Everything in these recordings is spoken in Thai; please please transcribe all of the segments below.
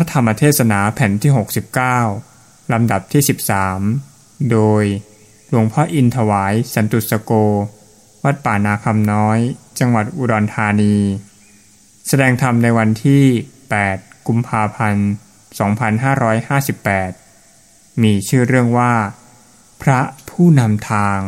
ระธรรมเทศนาแผ่นที่ 69 ลำดับที่ 13 โดยหลวงพ่ออินถวายสันตุสโก วัดป่านาคำน้อย จังหวัดอุดรธานี แสดงธรรมในวันที่ 8 กุมภาพันธ์ 2558 มีชื่อเรื่องว่า พระผู้นำทาง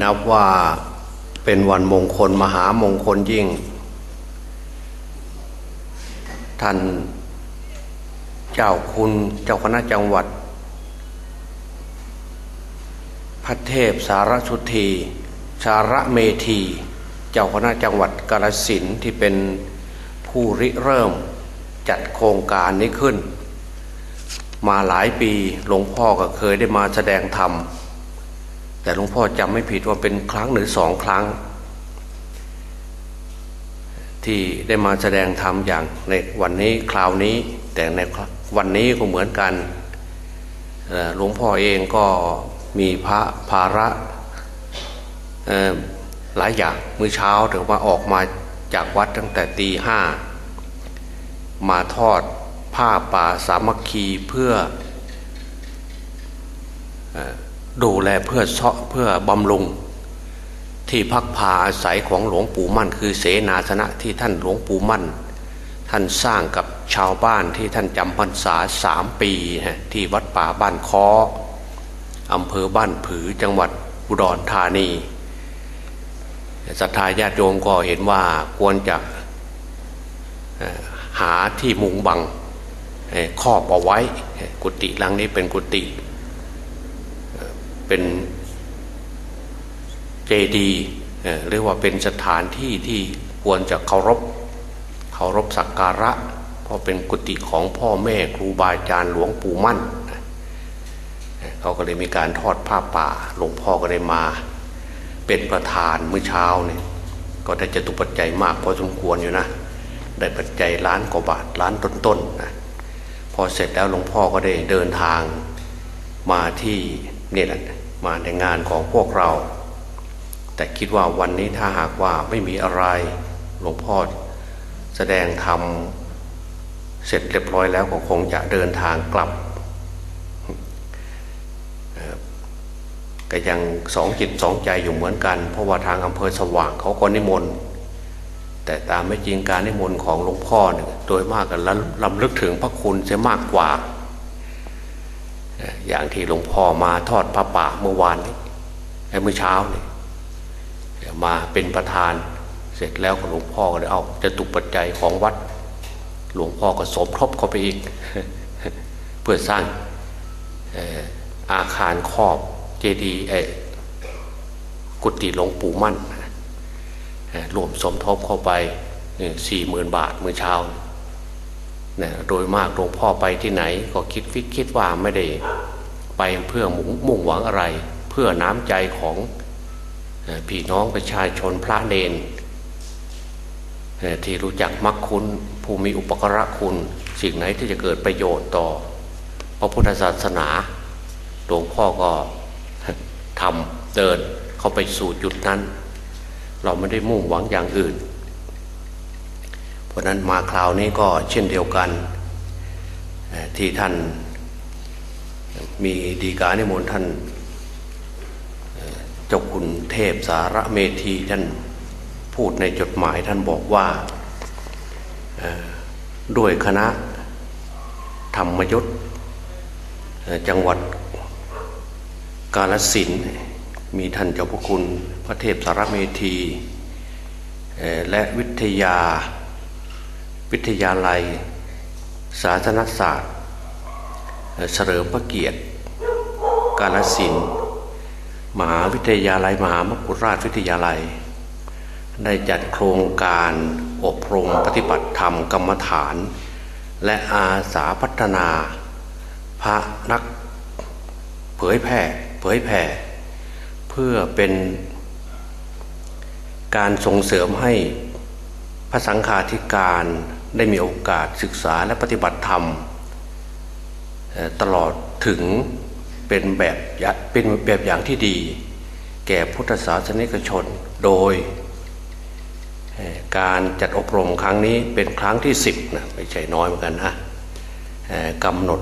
้นับว่าเป็นวันมงคลมหามงคลยิ่ง ท่านเจ้าคุณเจ้าคณะจังหวัด พระเทพสารสุธีสารเมธี เจ้าคณะจังหวัดกาลสินที่เป็นผู้ริเริ่มจัดโครงการนี้ขึ้น มาหลายปีหลวงพ่อก็เคยได้มาแสดงธรรม แต่หลวงพ่อจำไม่ผิดว่าเป็นครั้งหรือสองครั้ง ที่ได้มาแสดงธรรมอย่างในวันนี้คราวนี้ แต่ในวันนี้ก็เหมือนกันหลวงพ่อเองก็มีพระภาระหลายอย่างมื้อเช้าถึงว่าออกมาจากวัดตั้งแต่ตีห้ามาทอดผ้าป่าสามัคคีเพื่อ ดูแลเพื่อเาะเพื่อบำรุง ที่พักพาอาศัยของหลวงปู่มั่น คือเสนาสนะที่ท่านหลวงปู่มั่น ท่านสร้างกับชาวบ้านที่ท่านจำพรรษาสามปีที่วัดป่าบ้านคออำเภอบ้านผือจังหวัดอุดรธานีศรัทธาญาติโยมก็เห็นว่าควรจะหาที่มุงบังครอบเอาไว้ กุฏิหลังนี้เป็นกุฏิ เป็นเจดีเรียกว่าเป็นสถานที่ที่ควรจะเคารพเคารพสักการะ เพราะเป็นกุฏิของพ่อแม่ครูบาอาจารย์หลวงปู่มั่นเขาก็เลยมีการทอดผ้าป่าหลวงพ่อก็ได้มา เป็นประธานเมื่อเช้าเนี่ยก็ได้จะตุปัจจัยมากพอสมควรอยู่นะ ได้ปัจจัยล้านกว่าบาทล้านต้นๆนะพอเสร็จแล้วหลวงพ่อก็ได้เดินทางมาที่นี่แหละ มาในงานของพวกเรา แต่คิดว่าวันนี้ถ้าหากว่าไม่มีอะไรหลวงพ่อแสดงธรรมเสร็จเรียบร้อยแล้วก็คงจะเดินทางกลับก็ยังสองจิตสองใจอยู่เหมือนกัน เพราะว่าทางอำเภอสว่างเขาก็นิมนต์แต่ตามไม่จริงการนิมนต์ของหลวงพ่อเนี่ยโดยมากกันล้ำลึกถึงพระคุณจะมากกว่า อย่างที่หลวงพ่อมาทอดพระป่าเมื่อวานนี้เมื่อเช้านี่มาเป็นประธานเสร็จแล้วหลวงพ่อก็ได้เอาจะตุปัจจัยของวัด หลวงพ่อก็สมทบเข้าไปอีก เพื่อสร้างอาคารครอบเจดีย์กุฏิหลวงปู่มั่นรวมสมทบเข้าไปสี่หมื่นบาทเมื่อเช้า นะโดยมากหลวงพ่อไปที่ไหนก็คิดฟิกคิดว่าไม่ได้ไปเพื่อมุ่งมุ่งหวังอะไร เพื่อน้ำใจของพี่น้องประชาชนพระเนนที่รู้จักมักคุณผู้มีอุปกระคุณ สิ่งไหนที่จะเกิดประโยชน์ต่อ พระพุทธศาสนาหลวงพ่อก็ทำเดินเข้าไปสู่จุดนั้น เราไม่ได้มุ่งหวังอย่างอื่น เพราะนั้นมาคราวนี้ก็เช่นเดียวกันที่ท่านมีดีกาในมนท่านเจ้าคุณเทพสารเมธีท่านพูดในจดหมายท่านบอกว่าด้วยคณะธรรมยศจังหวัดกาลสินมีท่านเจ้าพระคุณพระเทพสารเมธีและวิทยา วิทยาลัย ศาสนศาสตร์เฉลิมพระเกียรติ กาลสินมหาวิทยาลัย มหามกุฎราชวิทยาลัย ได้จัดโครงการอบรมปฏิบัติธรรมกรรมฐาน และอาสาพัฒนา พระนักเผยแผ่เผยแผ่ เพื่อเป็นการส่งเสริมให้พระสังฆาธิการ ได้มีโอกาสศึกษาและปฏิบัติธรรม ตลอดถึงเป็นแบบเป็นแบบอย่างที่ดี แก่พุทธศาสนิกชนโดยการจัดอบรมครั้งนี้เป็นครั้งที่สิบนะไม่ใช่น้อยเหมือนกันนะกำหนด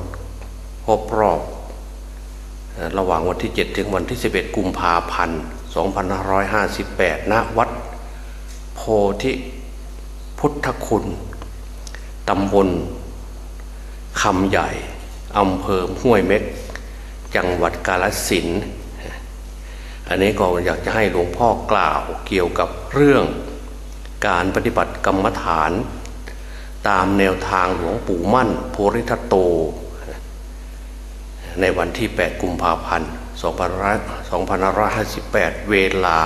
ครบรอบระหว่างวันที่ 7 ถึงวันที่ 11 กุมภาพันธ์ 2558 ณ วัดโพธิพุทธคุณ ตำบลคำใหญ่อำเภอห้วยเม็ก จังหวัดกาลสินอันนี้ก็อยากจะให้หลวงพ่อกล่าวเกี่ยวกับเรื่องการปฏิบัติกรรมฐาน ตามแนวทางหลวงปู่มั่นโพริทัตโต ในวันที่ 8 กุมภาพันธ์2558 เวลา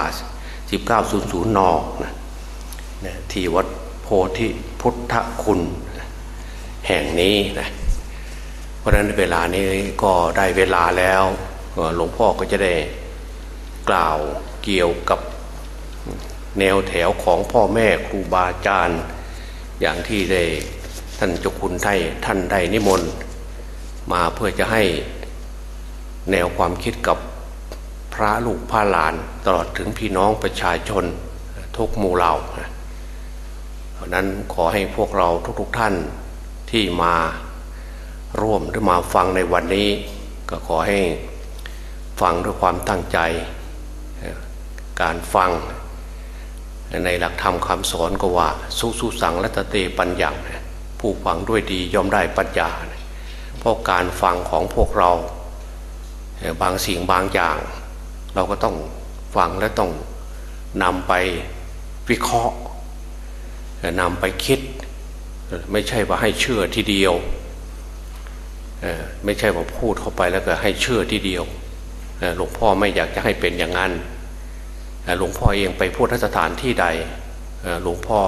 19.00นนะที่วัดโพธิพุทธคุณ แห่งนี้นะเพราะนั้นเวลานี้ก็ได้เวลาแล้วหลวงพ่อก็จะได้กล่าวเกี่ยวกับแนวแถวของพ่อแม่ครูบาอาจารย์ อย่างที่ได้ท่านจ้าคุณไทยท่านได้นิมนต์มาเพื่อจะให้แนวความคิดกับพระลูกพระหลานตลอดถึงพี่น้องประชาชนทุกหมู่เหล่าเพราะนั้นขอให้พวกเราทุกๆทท่าน ที่มาร่วมหรือมาฟังในวันนี้ ก็ขอให้ฟังด้วยความตั้งใจ การฟังในหลักธรรมคำสอนก็ว่าสุสุสังและตเตปัญญาผู้ฟังด้วยดีย่อมได้ปัญญาเพราะการฟังของพวกเรา บางสิ่งบางอย่าง เราก็ต้องฟังและต้องนำไปวิเคราะห์นำไปคิด ไม่ใช่ว่าให้เชื่อทีเดียวไม่ใช่ว่าพูดเข้าไปแล้วก็ให้เชื่อทีเดียวหลวงพ่อไม่อยากจะให้เป็นอย่างนั้นหลวงพ่อเองไปพูดทสถานที่ใดหลวงพ่อ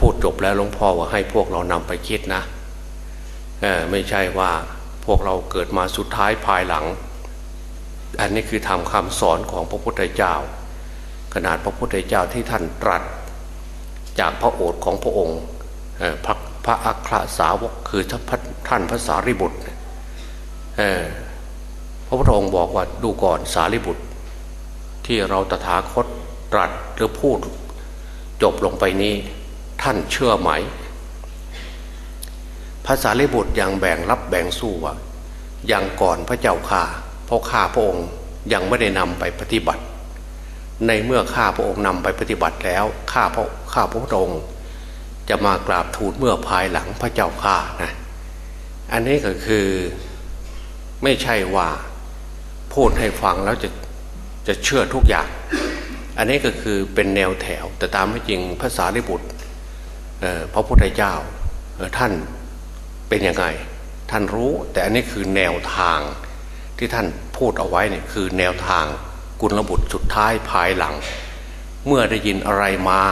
พูดจบแล้วหลวงพ่อว่าให้พวกเรานำไปคิดนะไม่ใช่ว่าพวกเราเกิดมาสุดท้ายภายหลัง อันนี้คือทำคำสอนของพระพุทธเจ้า ขนาดพระพุทธเจ้าที่ท่านตรัส จากพระโอษฐ์ของพระองค์ พระพระอัครสาวกคือท่านพระสารีบุตรพระพุทธองค์บอกว่าดูก่อนสารีบุตร ที่เราตถาคตตรัสหรือพูด จบลงไปนี้ ท่านเชื่อไหมภาษาลิบุตรยังแบ่งรับแบ่งสู้ว่ายังก่อนพระเจ้าข่าเพราะข้าพระองค์ยังไม่ได้นำไปปฏิบัติ ในเมื่อข้าพระองค์นำไปปฏิบัติแล้วข้าพระข้าพระพุทธองค์ จะมากราบทูลเมื่อภายหลังพระเจ้าข่านะอันนี้ก็คือไม่ใช่ว่าพูดให้ฟังแล้วจะจะเชื่อทุกอย่าง อันนี้ก็คือเป็นแนวแถว แต่ตามไม่จริงภาษาลิบุตรพระพุทธเจ้าท่านเป็นยังไง ท่านรู้แต่อันนี้คือแนวทางที่ท่านพูดเอาไว้เนี่ยคือแนวทางกุลบุตรสุดท้ายภายหลัง เมื่อได้ยินอะไรมา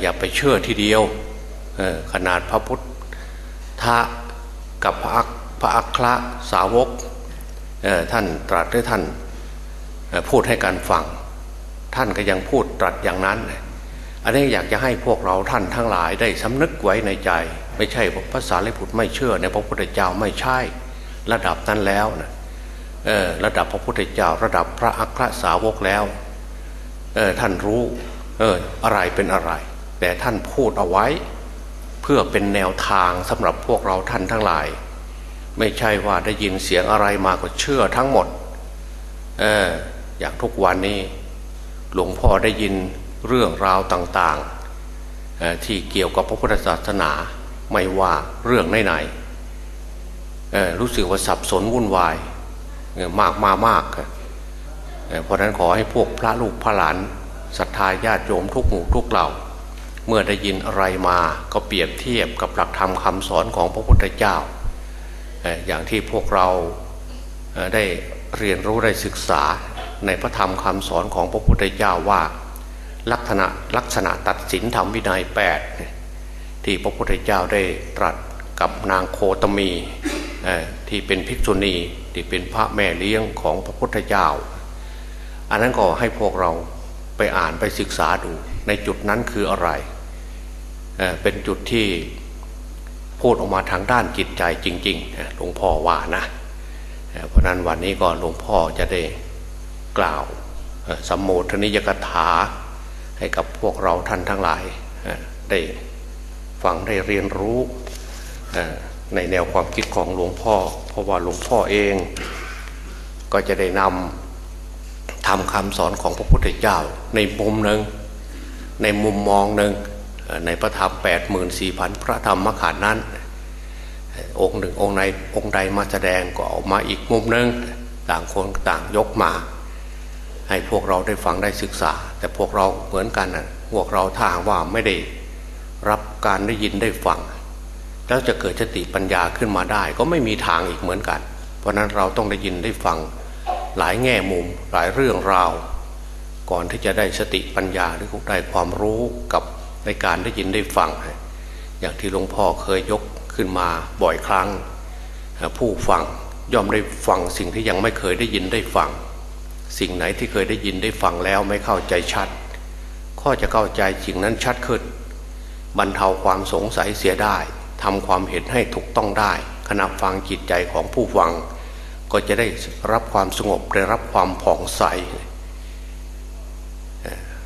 อย่าไปเชื่อทีเดียวขนาดพระพุทธะกับพระอักพระอัครสาวกท่านตรัสด้วยท่านพูดให้การฟัง ท่านก็ยังพูดตรัสอย่างนั้น อันนี้อยากจะให้พวกเราท่านทั้งหลายได้สำนึกไว้ในใจ ไม่ใช่ภาษาลิบุตรไม่เชื่อในพระพุทธเจ้าไม่ใช่ ระดับนั้นแล้วนะระดับพระพุทธเจ้า ระดับพระอัครสาวกแล้วท่านรู้ เอออะไรเป็นอะไร แต่ท่านพูดเอาไว้ เพื่อเป็นแนวทางสำหรับพวกเราท่านทั้งหลาย ไม่ใช่ว่าได้ยินเสียงอะไรมาก็เชื่อทั้งหมดเอออย่างทุกวันนี้หลวงพ่อได้ยินเรื่องราวต่างๆ ที่เกี่ยวกับพระพุทธศาสนาไม่ว่าเรื่องไหนๆรู้สึกว่าสับสนวุ่นวายมากมามากเพราะนั้นขอให้พวกพระลูกพระหลาน ศรัทธาญาติโยมทุกหมู่ทุกเหล่า เมื่อได้ยินอะไรมาก็เปรียบเทียบกับหลักธรรมคำสอนของพระพุทธเจ้า อย่างที่พวกเราได้เรียนรู้ได้ศึกษาในพระธรรมคำสอนของพระพุทธเจ้าว่า ลักษณะลักษณะตัดสินธรรมวินัยแปดที่พระพุทธเจ้าได้ตรัสกับนางโคตมีที่เป็นภิกษุณีที่เป็นพระแม่เลี้ยงของพระพุทธเจ้า อันนั้นก็ให้พวกเรา ไปอ่านไปศึกษาดู ในจุดนั้นคืออะไรเเป็นจุดที่พูดออกมาทางด้านจิตใจจริงๆหลวงพ่อว่านะเพราะนั้นวันนี้ก็หลวงพ่อจะได้กล่าวสัมโมทนิยกถาให้กับพวกเราท่านทั้งหลายได้ฟังได้เรียนรู้ในแนวความคิดของหลวงพ่อ เพราะว่าหลวงพ่อเองก็จะได้นำ ทำคำสอนของพระพุทธเจ้า ในมุมหนึ่งในมุมมองหนึ่งในพระธรรมแปดหมื่นสี่พันพระธรรมขันธ์นั้น องค์หนึ่งองค์ใดองค์ใดมาแสดงก็ออกมาอีกมุมหนึ่งต่างคนต่างยกมา ให้พวกเราได้ฟังได้ศึกษา แต่พวกเราเหมือนกันนะพวกเราถ้าว่าไม่ได้รับการได้ยินได้ฟัง แล้วจะเกิดสติปัญญาขึ้นมาได้ ก็ไม่มีทางอีกเหมือนกัน เพราะนั้นเราต้องได้ยินได้ฟัง หลายแง่มุมหลายเรื่องราว ก่อนที่จะได้สติปัญญาหรือได้ความรู้กับในการได้ยินได้ฟัง อย่างที่หลวงพ่อเคยยกขึ้นมาบ่อยครั้ง ผู้ฟังย่อมได้ฟังสิ่งที่ยังไม่เคยได้ยินได้ฟัง สิ่งไหนที่เคยได้ยินได้ฟังแล้วไม่เข้าใจชัดข้อจะเข้าใจสิ่งนั้นชัดขึ้น บรรเทาความสงสัยเสียได้ทำความเห็นให้ถูกต้องได้ขณะฟังจิตใจของผู้ฟัง ก็จะได้รับความสงบได้รับความผ่องใส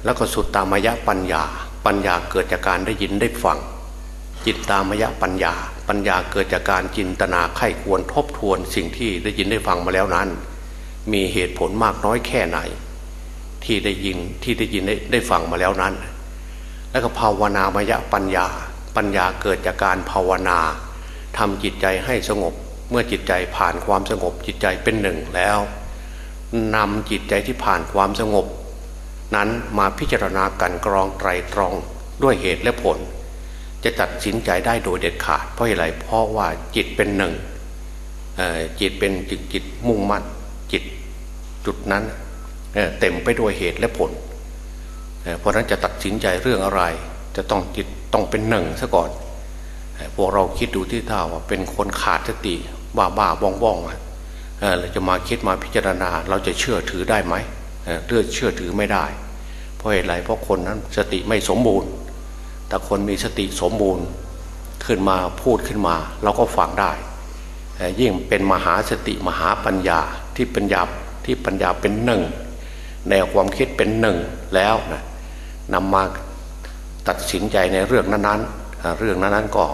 แล้วก็สุดตามยะปัญญา ปัญญาเกิดจากการได้ยินได้ฟัง จิตตามยะปัญญา ปัญญาเกิดจากการจินตนาไข้ควรทบทวนสิ่งที่ได้ยินได้ฟังมาแล้วนั้น มีเหตุผลมากน้อยแค่ไหน ที่ได้ยินที่ได้ยินได้ได้ฟังมาแล้วนั้น แล้วก็ภาวนามยะปัญญา ปัญญาเกิดจากการภาวนาทำจิตใจให้สงบ เมื่อจิตใจผ่านความสงบจิตใจเป็นหนึ่งแล้วนำจิตใจที่ผ่านความสงบ นั้นมาพิจารณากันกรองไตรตรองด้วยเหตุและผล จะตัดสินใจได้โดยเด็ดขาดเพราะอะไรเพราะว่าจิตเป็นหนึ่งจิตเป็นจิตจิตมุ่งมั่นจิตจุดนั้นเเต็มไปด้วยเหตุและผลเพราะนั้นจะตัดสินใจเรื่องอะไร จะต้องจิตต้องเป็นหนึ่งซะก่อนพวกเราคิดดูที่ท่าว่าเป็นคนขาดสติ บ้าบ้าบ้องบ้องเราจะมาคิดมาพิจารณา เราจะเชื่อถือได้ไหมเลือเชื่อถือไม่ได้ เพราะอะไรเพราะคนนั้นสติไม่สมบูรณ์ แต่คนมีสติสมบูรณ์ขึ้นมาพูดขึ้นมา เราก็ฟังได้ยิ่งเป็นมหาสติมหาปัญญาที่ปัญญาที่ปัญญาเป็นหนึ่งแนวความคิดเป็นหนึ่งแล้วนะนำมาตัดสินใจในเรื่องนั้นๆ เรื่องนั้นๆก็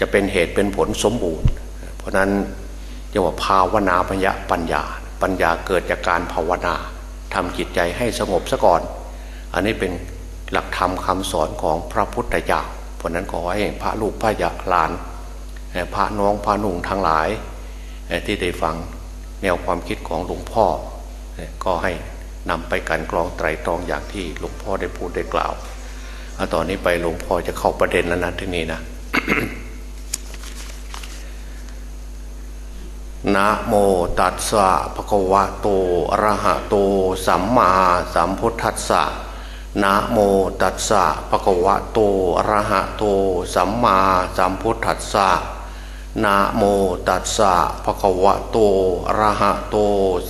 จะเป็นเหตุเป็นผลสมบูรณ์ ราะนั้นจะว่าภาวนาปัญญาปัญญา ปัญญาเกิดจากการภาวนาทำจิตใจให้สงบซะก่อน อันนี้เป็นหลักธรรมคาสอนของพระพุทธเจ้าเพราะนั้นขอให้พระลูกพระยาหลาน พระน้องพระนุ่งทั้งหลาย ที่ได้ฟังแนวความคิดของหลวงพ่อ ก็ให้นำไปกันกรองไตรตรองอย่างที่หลวงพ่อได้พูดได้กล่าว ตอนนี้ไปหลวงพ่อจะเข้าประเด็นแล้วนะที่นี่นะ นะโมตัสสะภะคะวะโตอะระหะโต สัมมาสัมพุทธัสสะนะโมตัสสะภะคะวะโตอะระหะโต สัมมาสัมพุทธัสสะนะโมตัสสะภะคะวะโตอะระหะโต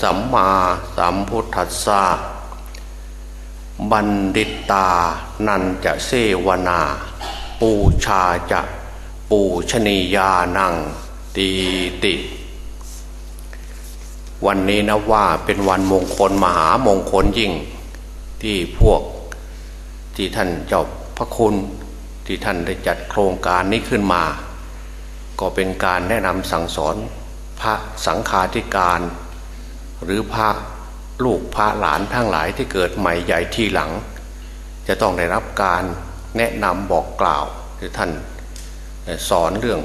สัมมาสัมพุทธัสสะบัณฑิตตานันจะเสวนา ปูชาจะ ปูชนียานังตีติ วันนี้นะว่าเป็นวันมงคลมหามงคลยิ่ง ที่พวกที่ท่านเจ้าพระคุณที่ท่านได้จัดโครงการนี้ขึ้นมา ก็เป็นการแนะนำสั่งสอนพระสังฆาธิการ หรือพระลูกพระหลานทั้งหลายที่เกิดใหม่ใหญ่ทีหลัง จะต้องได้รับการแนะนำบอกกล่าวหรือท่านสอนเรื่อง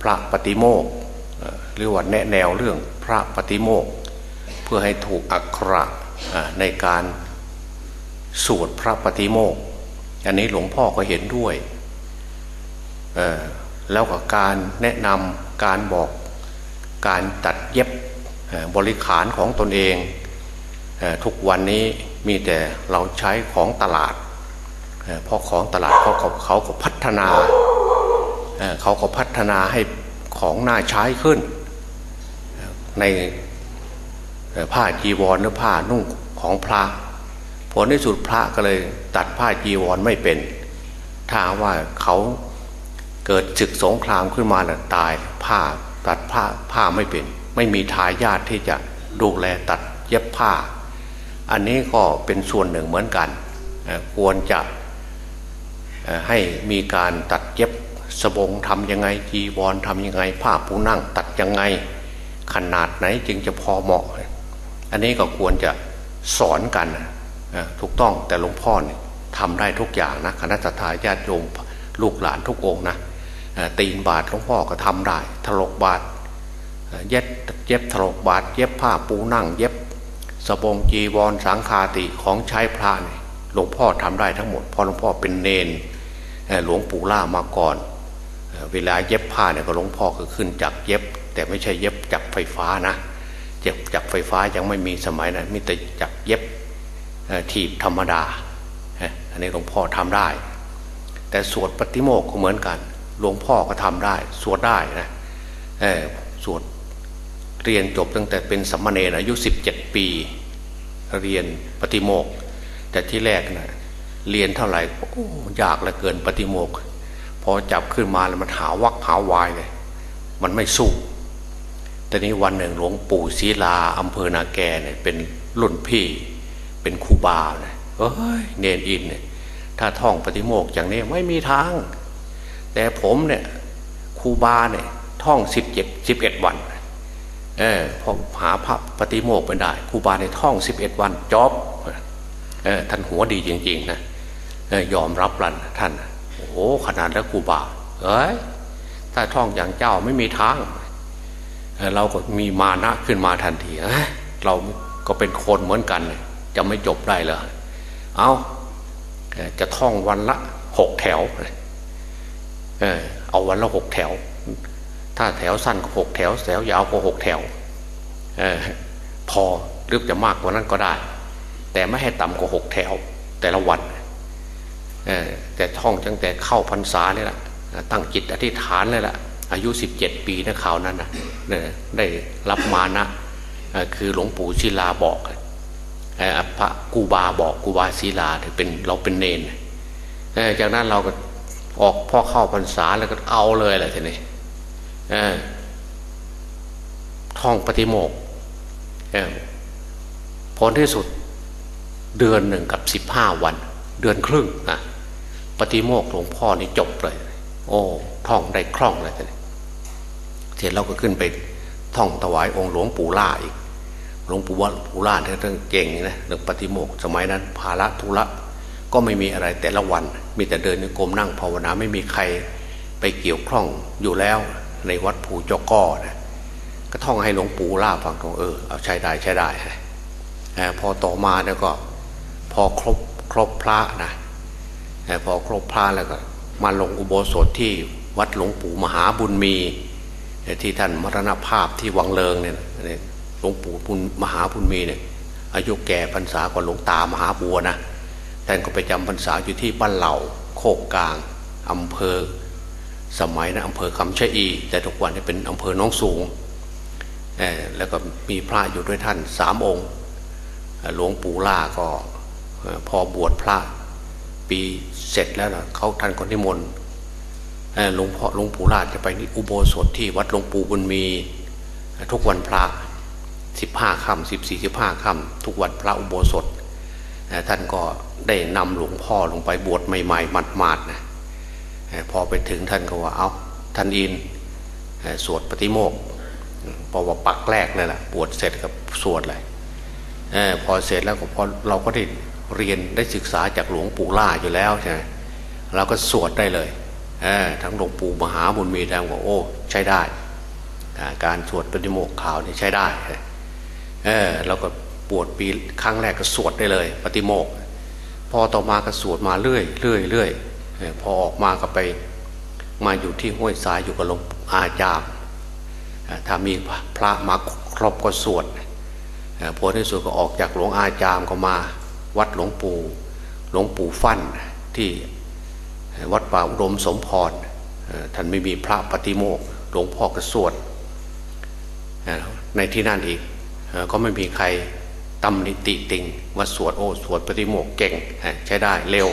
พระปฏิโมกหรือว่าแนะแนวเรื่อง พระปฏิโมกเพื่อให้ถูกอักขระในการสวดพระปฏิโมกอันนี้หลวงพ่อก็เห็นด้วยแล้วก็การแนะนำการบอกการตัดเย็บบริขารของตนเองทุกวันนี้มีแต่เราใช้ของตลาดเพราะของตลาดเขาเขาก็พัฒนาเขาก็พัฒนาให้ของน่าใช้ขึ้น ในผ้าจีวรหรือผ้านุ่งของพระผลที่สุดพระก็เลยตัดผ้าจีวรไม่เป็น ถ้าว่าเขาเกิดศึกสงครามขึ้นมาแล้วตายผ้าตัดผ้าผ้าไม่เป็น ไม่มีทายาทที่จะดูแลตัดเย็บผ้า อันนี้ก็เป็นส่วนหนึ่งเหมือนกันควรจะให้มีการตัดเย็บสบงทำยังไงจีวรทำยังไง ผ้าปูนั่งตัดยังไง ขนาดไหนจึงจะพอเหมาะ อันนี้ก็ควรจะสอนกันถูกต้องแต่หลวงพ่อเนี่ยทำได้ทุกอย่างนะคณะทาญาติโยมลูกหลานทุกองนะตีนบาทหลวงพ่อก็ทำได้ถลกบาทเย็บเย็บถลกบาท เย็บผ้าปูนั่ง เย็บสบงจีวรสังคาติของใช้พระเนี่ยหลวงพ่อทำได้ทั้งหมดพอหลวงพ่อเป็นเนนหลวงปู่ล่ามาก่อน เวลาเย็บผ้าเนี่ยก็หลวงพ่อก็ขึ้นจากเย็บ แต่ไม่ใช่เย็บจับไฟฟ้านะเจ็บจับไฟฟ้ายังไม่มีสมัยนะั้นมีแต่จับเย็บถีบธรรมดาอันนี้หลวงพ่อทำได้ แต่สวดปฏิโมกข์ก็เหมือนกัน หลวงพ่อก็ทำได้ สวดได้นะสวดเรียนจบตั้งแต่เป็นสัมมาเนรอายุ 17 ปี เรียนปฏิโมกข์แต่ที่แรกนะเรียนเท่าไหร่ยากเหลือเกินปฏิโมกพอจับขึ้นมาแล้วมันหาวักหาวายเลย มันไม่สู้ แต่นี้วันหนึ่งหลวงปู่ศีลาอำเภอนาแกเนี่ยเป็นรุ่นพี่เป็นครูบาเลยเอ้ยเนนอินเนี่ยถ้าท่องปฏิโมกอย่างนี้ไม่มีทาง แต่ผมเนี่ยครูบาเนี่ยท่องสิบเจ็ดสิบเอ็ดวันเออพอหาพระปฏิโมกไปได้ครูบาในท่องสิบเอ็ดวันจอบเออท่านหัวดีจริงๆนะยอมรับรันท่าน โอ้ขนาดแล้วกูบาเอ้ยถ้าท่องอย่างเจ้าไม่มีทาง เราก็มีมานะขึ้นมาทันทีเราก็เป็นคนเหมือนกัน จะไม่จบได้เลยเอาจะท่องวันละหกแถวเอาวันละหกแถว ถ้าแถวสั้นก็หกแถว แถวยาวก็หกแถวอพอหรือจะมากกว่านั้นก็ได้ แต่ไม่ให้ต่ำกว่าหกแถว แต่ละวันแต่ท่องตั้งแต่เข้าพรรษาเนี่ยแหละตั้งจิตอธิษฐานเลยล่ะ อายุสิบเจ็ดปีนะข่าวนั้นนะได้รับมานะคือหลวงปู่ศิลาบอกพระกูบาบอกกูบาศิลาเป็นเราเป็นเนนจากนั้นเราก็ออกพ่อเข้าพรรษาแล้วก็เอาเลยแหละทีนี้ท่องปฏิโมกผลที่สุดเดือนหนึ่งกับสิบห้าวัน เดือนครึ่งนะปฏิโมกหลวงพ่อนี่จบเลย โอ้ท่องได้คล่องเลย เสร็จเราก็ขึ้นไปท่องถวายองค์หลวงปู่ล่าอีก หลวงปู่ว่าปู่ล่าท่านเก่งนะเรื่องปฏิโมกสมัยนั้น ภาระธุระก็ไม่มีอะไรแต่ละวัน มีแต่เดินในกมนั่งภาวนาไม่มีใครไปเกี่ยวข้องอยู่แล้วในวัดภูจ้าก้อนะก็ท่องให้หลวงปู่ล่าฟังก็เออเอาใช้ได้ใช้ได้พอต่อมาเนี่ยก็ พอครบครบพระนะพอครบพระแล้วก็มาลงอุโบสถที่วัดหลวงปู่มหาบุญมี ที่ท่านมรณภาพที่วังเลิงเนี่ยหลวงปู่บุญมหาบุญมีเนี่ยอายุแก่พรรษากว่าหลวงตามหาบัวนะท่านก็ไปจำพรรษาอยู่ที่บ้านเหล่าโคกกลางอำเภอ สมัยนะอำเภอคำชะอี แต่ทุกวันนี้เป็นอำเภอน้องสูงแล้วก็มีพระอยู่ด้วยท่านสามองค์หลวงปู่ล่าก็พอบวชพระปีเสร็จแล้วนะเขาท่านคนที่มน หลวงพ่อหลวงปู่ราชจะไปอุโบสถที่วัดหลวงปู่บุญมีทุกวันพระสิบห้าค่ำสิบสี่สิบห้าค่ำทุกวันพระอุโบสถท่านก็ได้นำหลวงพ่อลงไปบวชใหม่ๆหมาดๆนะพอไปถึงท่านก็ว่าเอาท่านอินสวดปฏิโมกพอว่าปักแรกเลยแหละบวชเสร็จกับสวดเลยพอเสร็จแล้วก็พอเราก็ได้เรียนได้ศึกษาจากหลวงปู่ล่าอยู่แล้วใช่ไหมเราก็สวดได้เลย ทั้งหลวงปู่มหาบุญมีแดงบอกโอ้ใช้ได้การสวดปฏิโมกข่าวนี่ใช้ได้เออเราก็ปวดปีครั้งแรกก็สวดได้เลย ปฏิโมกพอต่อมาก็สวดมาเรื่อยเรื่อยเรื่อยพอออกมาก็ไปมาอยู่ที่ห้วยสายอยู่กับหลวงอาจามถ้ามีพระมาครบก็สวดพอที่สุดก็ออกจากหลวงอาจามก็มา วัดหลวงปู่หลวงปู่ฟั่นที่ วัดป่าอุดมสมพรท่านไม่มีพระปฏิโมกหลวงพ่อก็สวดในที่นั่นอีกก็ไม่มีใครตำนิติติงว่าสวดโอ้สวดปฏิโมกเก่งใช้ได้เร็ว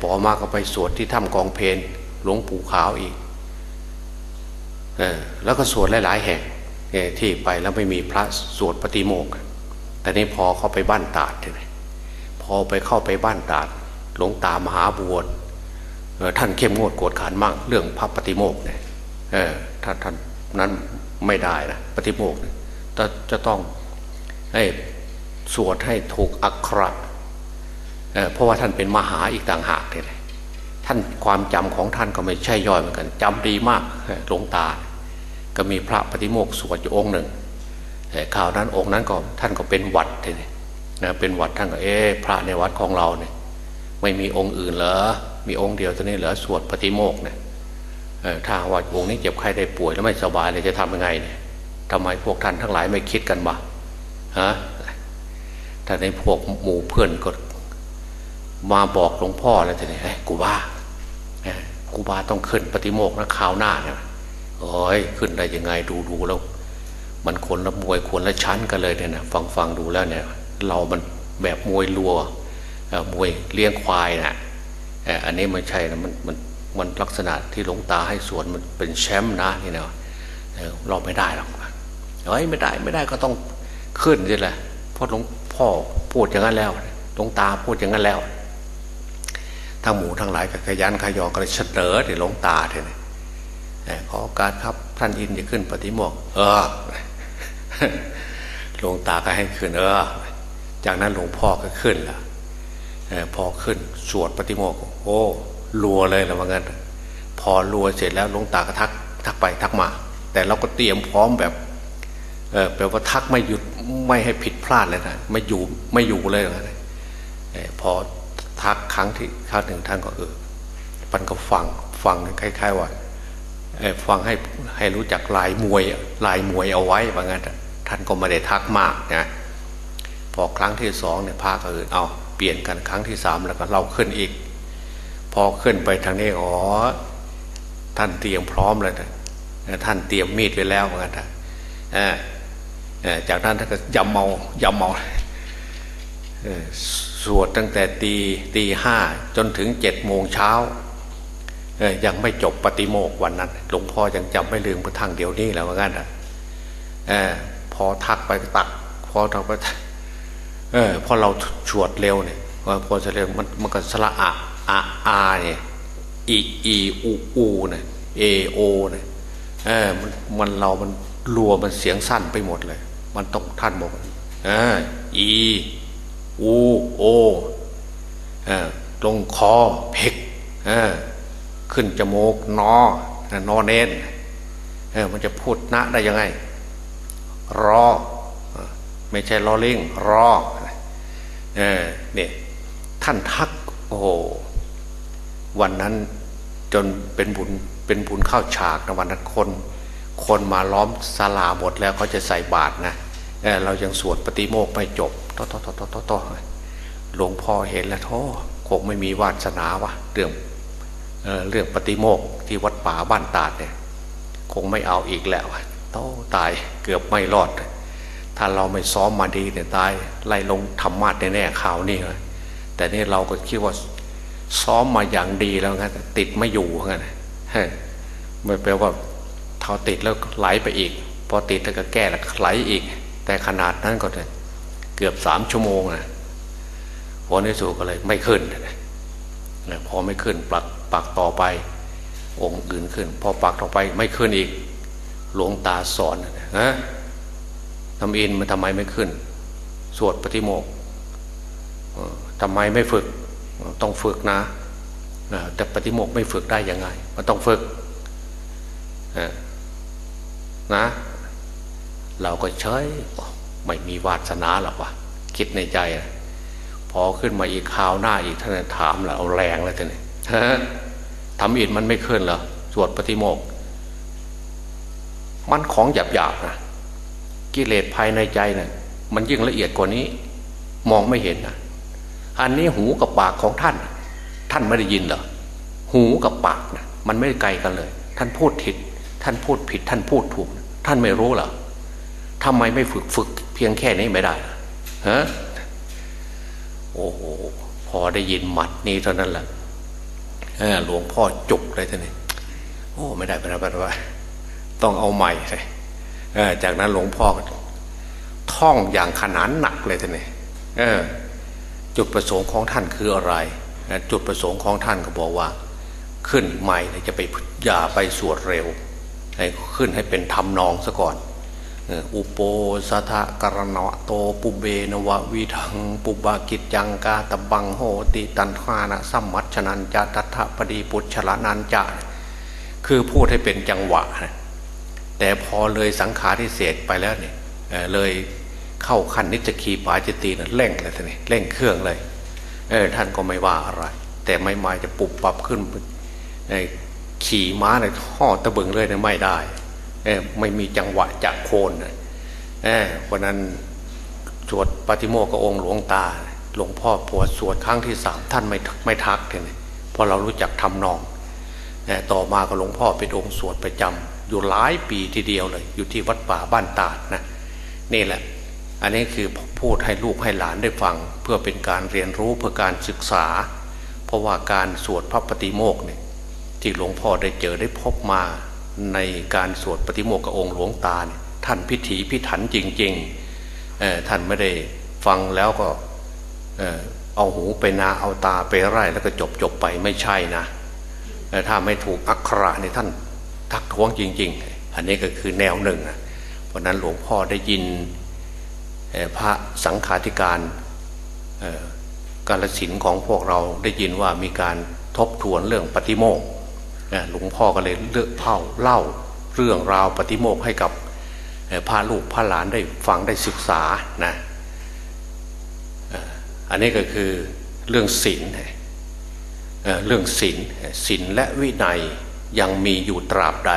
พอมาก็ไปสวดที่ถ้ำกองเพนหลวงปู่ขาวอีกแล้วก็สวดหลาย ๆ แห่งที่ไปแล้วไม่มีพระสวดปฏิโมกแต่นี้พอเข้าไปบ้านตาดเลยพอไปเข้าไปบ้านตาด หลวงตามหาบวชท่านเข้มงวดกวดขันมากเรื่องพระปฏิโมกเนี่ยถ้าท่านนั้นไม่ได้นะปฏิโมกจะจะต้องให้สวดให้ถูกอักขระเพราะว่าท่านเป็นมหาอีกต่างหากเลยท่านความจำของท่านก็ไม่ใช่ย่อยเหมือนกันจำดีมากหลวงตา ก็มีพระปฏิโมกสวดอยู่องค์หนึ่งแต่ข่าวนั้นองค์นั้นก็ท่านก็เป็นวัดเลยนะเป็นวัดท่านก็เอ๊พระในวัดของเราเนี่ย ไม่มีองค์อื่นเหรอ มีองค์เดียวเท่านี้เหรอสวดปฏิโมกเนี่ยถ้าว่าองค์นี้เจ็บไข้ได้ป่วยแล้วไม่สบายเลยจะทำยังไงเนี่ยทำไมพวกท่านทั้งหลายไม่คิดกันบ้าฮะแต่ในพวกหมู่เพื่อนก็มาบอกหลวงพ่อแล้วทีนี้กูว่ากูบาต้องขึ้นปฏิโมกนะข่าวหน้าเนี่ยโอ้ยขึ้นได้ยังไงดูดูแล้ว มันคนละมวยคนละชั้นกันเลยเนี่ยนะฟังฟังดูแล้วเนี่ย เรามันแบบมวยรัว มวยเลี้ยงควายนะอันนี้ไม่ใช่นะมันมันมันลักษณะที่หลวงตาให้สวนมันเป็นแชมป์นะนี่นะเราไม่ได้หรอกเฮ้ยไม่ได้ไม่ได้ก็ต้องขึ้นสิแหละเพราะหลวงพ่อพูดอย่างนั้นแล้วหลวงตาพูดอย่างนั้นแล้วทั้งหมูทั้งหลายก็ขยันขยอก็เลยเฉลอที่หลวงตาเท่นี่ขอการครับท่านอินจะขึ้นปฏิโมกเออหลวงตาก็ให้ขึ้นเออ จากนั้นหลวงพ่อก็ขึ้นละ พอขึ้นสวดปฏิโมกโอ้รัวเลยแล้วว่างั้นพอรัวเสร็จแล้วหลวงตาก็ทักทักไปทักมา แต่เราก็เตรียมพร้อมแบบเออแปลว่าทักไม่หยุดไม่ให้ผิดพลาดเลยนะไม่อยู่ไม่อยู่เลยนะพอทักครั้งที่ครั้งหนึ่งท่านก็เออมันก็ฟังฟังคล้ายๆว่าฟังให้ให้รู้จักลายมวยลายมวยเอาไว้ว่างั้นท่านก็ไม่ได้ทักมากนะพอครั้งที่สองเนี่ยพาก็เออเอา เปลี่ยนกันครั้งที่สามแล้วก็เราขึ้นอีก พอขึ้นไปทางนี้อ๋อท่านเตรียมพร้อมเลยนะท่านเตรียมมีดไว้แล้วเหมือนกันนะจากนั้นท่านก็ยำเมายำเมาสวดตั้งแต่ตีตีห้าจนถึงเจ็ดโมงเช้ายังไม่จบปฏิโมกวันนั้นหลวงพ่อยังจำไม่ลืมกระทั่งเดี๋ยวนี้แล้วว่างั้นะพอทักไปตัก พอทักไป เออพอเราชวดเร็วเนี่ยพอจะเร็วมันมันก็สละอะอะอาเนี่ยอีอีอูอูเนี่ยเอโอเนี่ยเออมันมันเรามันรัวมันเสียงสั้นไปหมดเลย มันต้องท่านบอกเอออีอูโอลงคอเพกขึ้นจมูกนอนอเน้นมันจะพูดนะได้ยังไง รอ ไม่ใช่รอเลิงรอเนี่ยท่านทักโอ้วันนั้นจนเป็นบุญเป็นบุญเข้าฉากนะวันนั้นคน คนมาล้อมศาลาหมดแล้วเขาจะใส่บาตรนะเเรายังสวดปฏิโมกไม่จบต่อต่อต่อต่อต่อหลวงพ่อเห็นแล้วท้อคงไม่มีวาสนาวะเรื่องเเรื่องปฏิโมกที่วัดป่าบ้านตาดเนี่ย คงไม่เอาอีกแล้วโตตายเกือบไม่รอด ถ้าเราไม่ซ้อมมาดีเนี่ยตายไล่ลงธรรมะแน่ๆข่าวนี่เลยแต่นี่เราก็คิดว่าซ้อมมาอย่างดีแล้วงั้นติดไม่อยู่งั้นไม่แปลว่าเท่าติดแล้วไหลไปอีก พอติดแล้วก็แก้แล้วไหลอีก แต่ขนาดนั้นก็เกือบสามชั่วโมงนะพอในสุก็เลยไม่ขึ้นพอไม่ขึ้นปักปักต่อไป องค์อื่นขึ้น พอปักต่อไปไม่ขึ้นอีก หลวงตาสอนนะ ทำอินมันทำไมไม่ขึ้น สวดปฏิโมกทำไมไม่ฝึก ต้องฝึกนะแต่ปฏิโมกไม่ฝึกได้ยังไง มันต้องฝึกนะ เราก็เฉยไม่มีวาสนาหรอกวะคิดในใจพอขึ้นมาอีกคราวหน้าอีกท่านถามแล้วเอาแรงแล้วท่านทำอินมันไม่ขึ้นเหรอสวดปฏิโมก มันของหยาบหยาบนะ กิเลสภายในใจเนะ่ยมันยิ่งละเอียดกว่านี้ มองไม่เห็นนะอันนี้หูกับปากของท่าน ท่านไม่ได้ยินเหรอหูกับปากนะมันไม่ไกลกันเลย ท่านพูดผิด ท่านพูดผิด ท่านพูดถูก ท่านไม่รู้เหรอทำไมไม่ฝึกฝึก เพียงแค่นี้ไม่ได้ฮะโอ้โหพอได้ยินหมัดนี้เท่านั้นแหละหลวงพ่อจุกเลยท่านนี่โอ้ไม่ได้ไปแล้วไปแล้ต้องเอาใหม่เลย จากนั้นหลวงพ่อท่องอย่างขนานหนักเลยท่านนี่จุดประสงค์ของท่านคืออะไร จุดประสงค์ของท่านก็บอกว่า ขึ้นใหม่จะไปอย่าไปสวดเร็วให้ขึ้นให้เป็นทำนองซะก่อนอุปโปสถะกรณะโตปุเบนวะวิทังปุบากิจจังกาตบังโหติตันทานะสัมมัชนันจะตัทะปดีปุชละนันจะคือพูดให้เป็นจังหวะ แต่พอเลยสังขารที่เศษไปแล้วเนี่ยเลยเข้าขั้นนิจคีปาจิตีนะเร่งเลยท่านี่เร่งเครื่องเลยเออท่านก็ไม่ว่าอะไร แต่ไม่มาจะปุบปรับขึ้นขี่ม้าในท่อตะบึงเลยนะไม่ได้ไม่มีจังหวะจากโคนเเพราะนั้นสวดปฏิโมกข์องค์หลวงตา หลวงพ่อปวดสวดครั้งที่สามท่านไม่ไม่ทักเลยเพราะเรารู้จักทำนองต่อมาก็หลวงพ่อเป็นองค์สวดประจำ อยู่หลายปีทีเดียวเลย อยู่ที่วัดป่าบ้านตาดนะนี่แหละ อันนี้คือพูดให้ลูกให้หลานได้ฟัง เพื่อเป็นการเรียนรู้เพื่อการศึกษา เพราะว่าการสวดพระปฏิโมกเนี่ยที่หลวงพ่อได้เจอได้พบมาในการสวดปฏิโมกข์องค์หลวงตาเนี่ยท่านพิถีพิถันจริงๆท่านไม่ได้ฟังแล้วก็เอาหูไปนาเอาตาไปไร่แล้วก็จบจบไปไม่ใช่นะถ้าไม่ถูกอักขระในท่าน ทักท้วงจริง ๆ อันนี้ก็คือแนวหนึ่งเพราะนั้นหลวงพ่อได้ยินพระสังฆาธิการกาลสินของพวกเราได้ยินว่ามีการทบทวนเรื่องปฏิโมกข์หลวงพ่อก็เลยเลือกเผาเล่าเรื่องราวปฏิโมกให้กับพาลูกพาหลานได้ฟังได้ศึกษานะอันนี้ก็คือเรื่องศีลเรื่องศีลศีลและวินัย ยังมีอยู่ตราบใด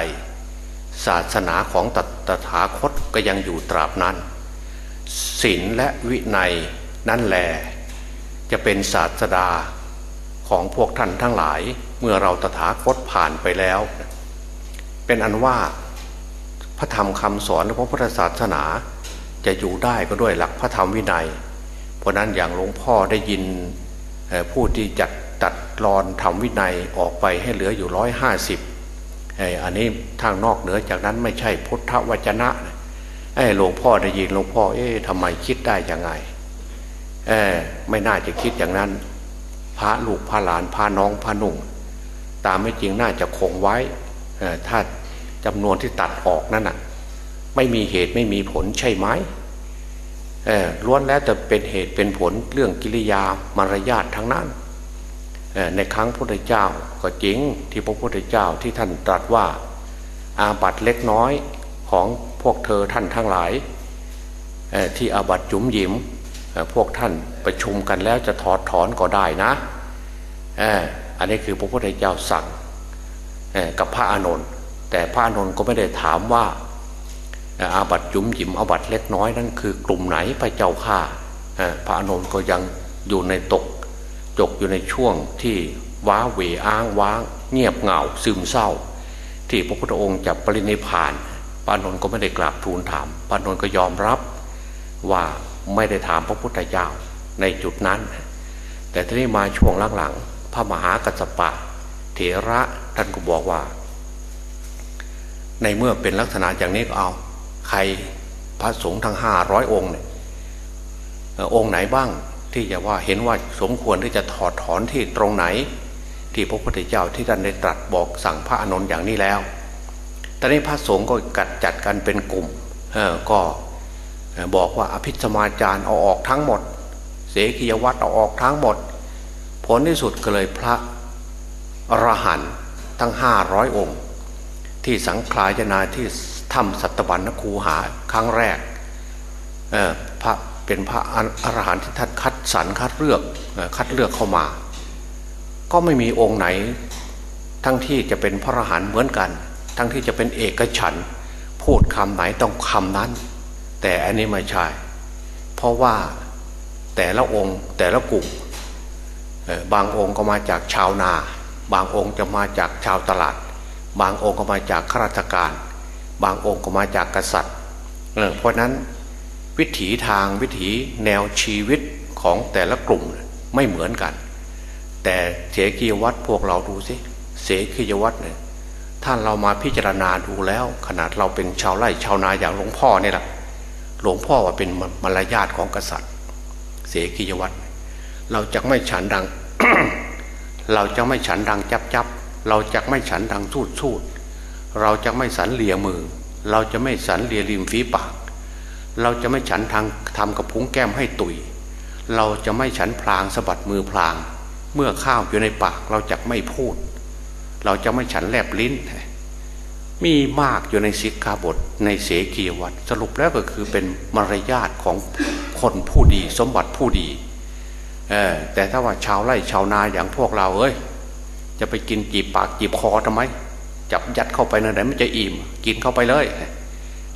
ศาสนาของตตถาคตก็ยังอยู่ตราบนั้นศีลและวินัยนั่นแหละจะเป็นศาสดาของพวกท่านทั้งหลายเมื่อเราตถาคตผ่านไปแล้ว เป็นอันว่าพระธรรมคำสอนและพระพุทธศาสนา จะอยู่ได้ก็ด้วยหลักพระธรรมวินัย เพราะนั้นอย่างหลวงพ่อได้ยินผู้ที่จัด ตัดรอนธรรมวินัยออกไปให้เหลืออยู่ร้อยห้าสิบอันนี้ทางนอกเหนือจากนั้นไม่ใช่พุทธวจนะไอ้หลวงพ่อได้ยินหลวงพ่อ เอ๊ะทำไมคิดได้ยังไงเออไม่น่าจะคิดอย่างนั้น พระลูกพระหลานพระน้องพระนุ่ง ตามไม่จริงน่าจะคงไว้ถ้าจำนวนที่ตัดออกนั่นน่ะ ไม่มีเหตุไม่มีผลใช่ไหมล้วนแล้วแต่เป็นเหตุเป็นผลเรื่องกิริยามารยาททั้งนั้น ในครั้งพระพุทธเจ้าก็จริงที่พระพุทธเจ้าที่ท่านตรัสว่าอาบัตเล็กน้อยของพวกเธอท่านทั้งหลายที่อาบัตจุ๋มหยิมพวกท่านประชุมกันแล้วจะถอดถอนก็ได้นะอันนี้คือพระพุทธเจ้าสั่งกับพระอานนท์แต่พระอานนท์ก็ไม่ได้ถามว่าอาบัตจุ๋มหยิมอาบัตเล็กน้อยนั้นคือกลุ่มไหนพระเจ้าข่าพระอานนท์ก็ยังอยู่ในตก จกอยู่ในช่วงที่ว้าเหวอ้างว้าง เงียบเหงาซึมเศร้า ที่พระพุทธองค์จะปรินิพานพระอานนท์ก็ไม่ได้กราบทูลถามพระอานนท์ก็ยอมรับว่าไม่ได้ถามพระพุทธเจ้าในจุดนั้น แต่ทีนี้มาช่วงหลังๆพระมหากัสปะ เถระท่านก็บอกว่า ในเมื่อเป็นลักษณะอย่างนี้ก็เอา ใครพระสงฆ์ทั้งห้าร้อยองค์เนี่ยองค์ไหนบ้าง ที่จะว่าเห็นว่าสมควรที่จะถอดถอนที่ตรงไหน ที่พระพุทธเจ้าที่ท่านได้ตรัสบอกสั่งพระอนุนอย่างนี้แล้วตอนนี้พระสงฆ์ก็กัดจัดกันเป็นกลุ่มก็บอกว่าอภิสมาจารย์เอาออกทั้งหมด เสกียวัตรเอาออกทั้งหมด ผลที่สุดก็เลยพระอรหันต์ทั้งห้าร้อยองค์ ที่สังขลายนาที่ถ้ำสัตบัญนคูหาครั้งแรกพระ เป็นพระอรหันต์ที่ท่านคัดสรรคัดเลือกคัดเลือกเข้ามา ก็ไม่มีองค์ไหน ทั้งที่จะเป็นพระอรหันต์เหมือนกัน ทั้งที่จะเป็นเอกฉันพูดคำไหนต้องคำนั้น แต่อันนี้ไม่ใช่เพราะว่าแต่ละองค์แต่ละกลุ่มบางองค์ก็มาจากชาวนา บางองค์จะมาจากชาวตลาด บางองค์ก็มาจากข้าราชการ บางองค์ก็มาจากกษัตริย์เพราะนั้น วิถีทางวิถีแนวชีวิตของแต่ละกลุ่มไม่เหมือนกัน แต่เสกียวัตรพวกเราดูสิเสกียวัตรเนี่ยท่านเรามาพิจารณาดูแล้ว ขนาดเราเป็นชาวไร่ชาวนาอย่างหลวงพ่อเนี่ยแหละหลวงพ่อว่าเป็นมารยาทของกษัตริย์ เสกียวัตรเราจะไม่ฉันดัง เราจะไม่ฉันดังจับจับเราจะไม่ฉันดังสูดสูดเราจะไม่สันเลียมือ เราจะไม่สันเลียริมฝีปาก เราจะไม่ฉันทางทำกระพุ้งแก้มให้ตุย เราจะไม่ฉันพลางสะบัดมือพลาง เมื่อข้าวอยู่ในปากเราจะไม่พูด เราจะไม่ฉันแลบลิ้น มีมากอยู่ในสิกขาบทในเสกียวัตสรุปแล้วก็คือเป็นมารยาทของคนผู้ดี สมบัติผู้ดีแต่ถ้าว่าชาวไร่ชาวนาอย่างพวกเราเอ้ยจะไปกินจีบปากจีบคอทำไม จับยัดเข้าไปนั่นไหนมันจะอิ่ม กินเข้าไปเลย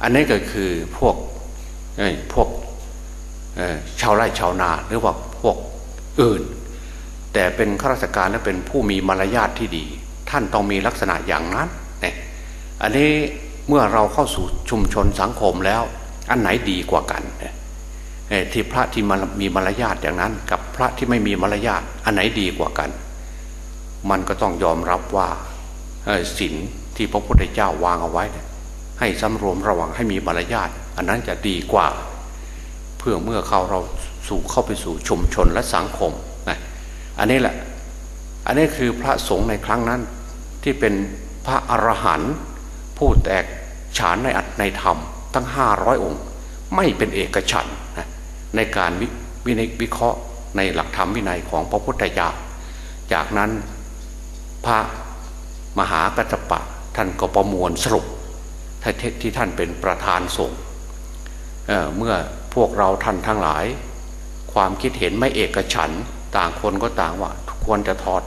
อันนี้ก็คือพวก พวกชาวไร่ชาวนาหรือว่าพวกอื่น แต่เป็นข้าราชการและเป็นผู้มีมารยาทที่ดี ท่านต้องมีลักษณะอย่างนั้นเนี่ยอันนี้เมื่อเราเข้าสู่ชุมชนสังคมแล้ว อันไหนดีกว่ากันที่พระที่มีมารยาทอย่างนั้น กับพระที่ไม่มีมารยาทอันไหนดีกว่ากัน มันก็ต้องยอมรับว่าศีลที่พระพุทธเจ้าวางเอาไว้ ให้สำรวมระวังให้มีมารยาท อันนั้นจะดีกว่า เพื่อเมื่อเขาเราสู่เข้าไปสู่ชุมชนและสังคมนะอันนี้แหละ อันนี้คือพระสงฆ์ในครั้งนั้นที่เป็นพระอรหันต์ผู้แตกฉานในอัตในธรรม ทั้งห้าร้อยองค์ ไม่เป็นเอกฉันนะในการวินิวิเคราะห์ในหลักธรรมวินัยของพระพุทธเจ้าจากนั้นพระมหากัจจปะท่านก็ประมวลสรุปที่ท่านเป็นประธานสงฆ์ เเมื่อพวกเราท่านทั้งหลาย ความคิดเห็นไม่เอกฉันต่างคนก็ต่างว่าควรจะถอด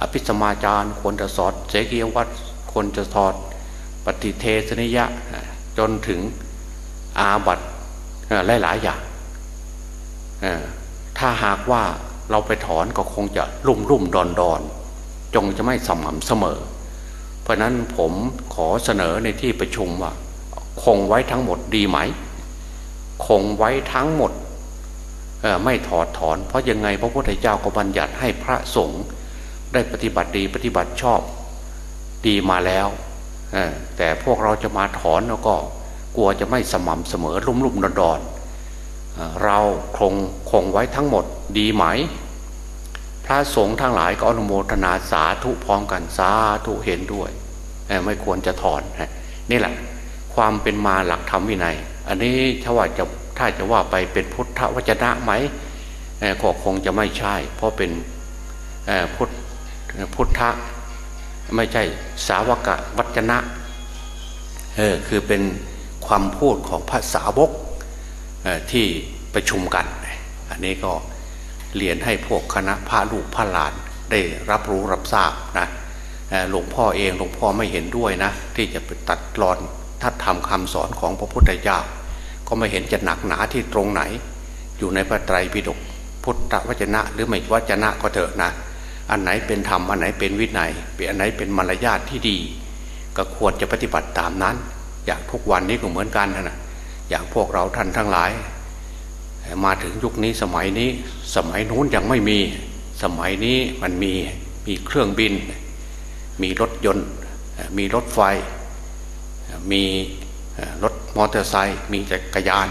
อภิสมาจารควรจะสอดเจกียวัตควรจะถอดปฏิเทศนิยะจนถึงอาบัตหลายๆอย่างถ้าหากว่าเราไปถอนก็คงจะรุ่มรุ่มดอนดอนจงจะไม่สม่ำเสมอ เพราะนั้นผมขอเสนอในที่ประชุมว่า คงไว้ทั้งหมดดีไหม คงไว้ทั้งหมดไม่ถอดถอน เพราะยังไงพระพุทธเจ้าก็บัญญัติให้พระสงฆ์ได้ปฏิบัติดีปฏิบัติชอบดีมาแล้วแต่พวกเราจะมาถอนแล้วก็กลัวจะไม่สม่ำเสมอลุ่มลุ่มดอนดอนเราคงคงไว้ทั้งหมดดีไหม พระสงฆ์ทั้งหลายก็อนุโมทนาสาธุพร้อมกันสาธุเห็นด้วย ไม่ควรจะถอนนี่แหละ ความเป็นมาหลักธรรมวินัย อันนี้ถ้าว่าจะถ้าจะว่าไปเป็นพุทธวจนะไหมก็คงจะไม่ใช่ เพราะเป็นพุทธพุทธไม่ใช่สาวกวัจนะเออคือเป็นความพูดของพระสาวกที่ประชุมกัน อันนี้ก็เรียนให้พวกคณะพระลูกพระหลานได้รับรู้รับทราบนะหลวงพ่อเองหลวงพ่อไม่เห็นด้วยนะ ที่จะไปตัดรอน ถ้าทำคำสอนของพระพุทธเจ้าก็ไม่เห็นจะหนักหนาที่ตรงไหน อยู่ในพระไตรปิฎกพุทธวจนะ หรือไม่วจนะก็เถอะนะ อันไหนเป็นธรรม อันไหนเป็นวินัยเป็นอันไหนเป็นมารยาทที่ดี ก็ควรจะปฏิบัติตามนั้น อย่างทุกวันนี้ก็เหมือนกันนะอย่างพวกเราท่านทั้งหลาย มาถึงยุคนี้สมัยนี้ สมัยนู้นยังไม่มี สมัยนี้มันมีมีเครื่องบิน มีรถยนต์ มีรถไฟ มีรถมอเตอร์ไซค์มีจักรยาน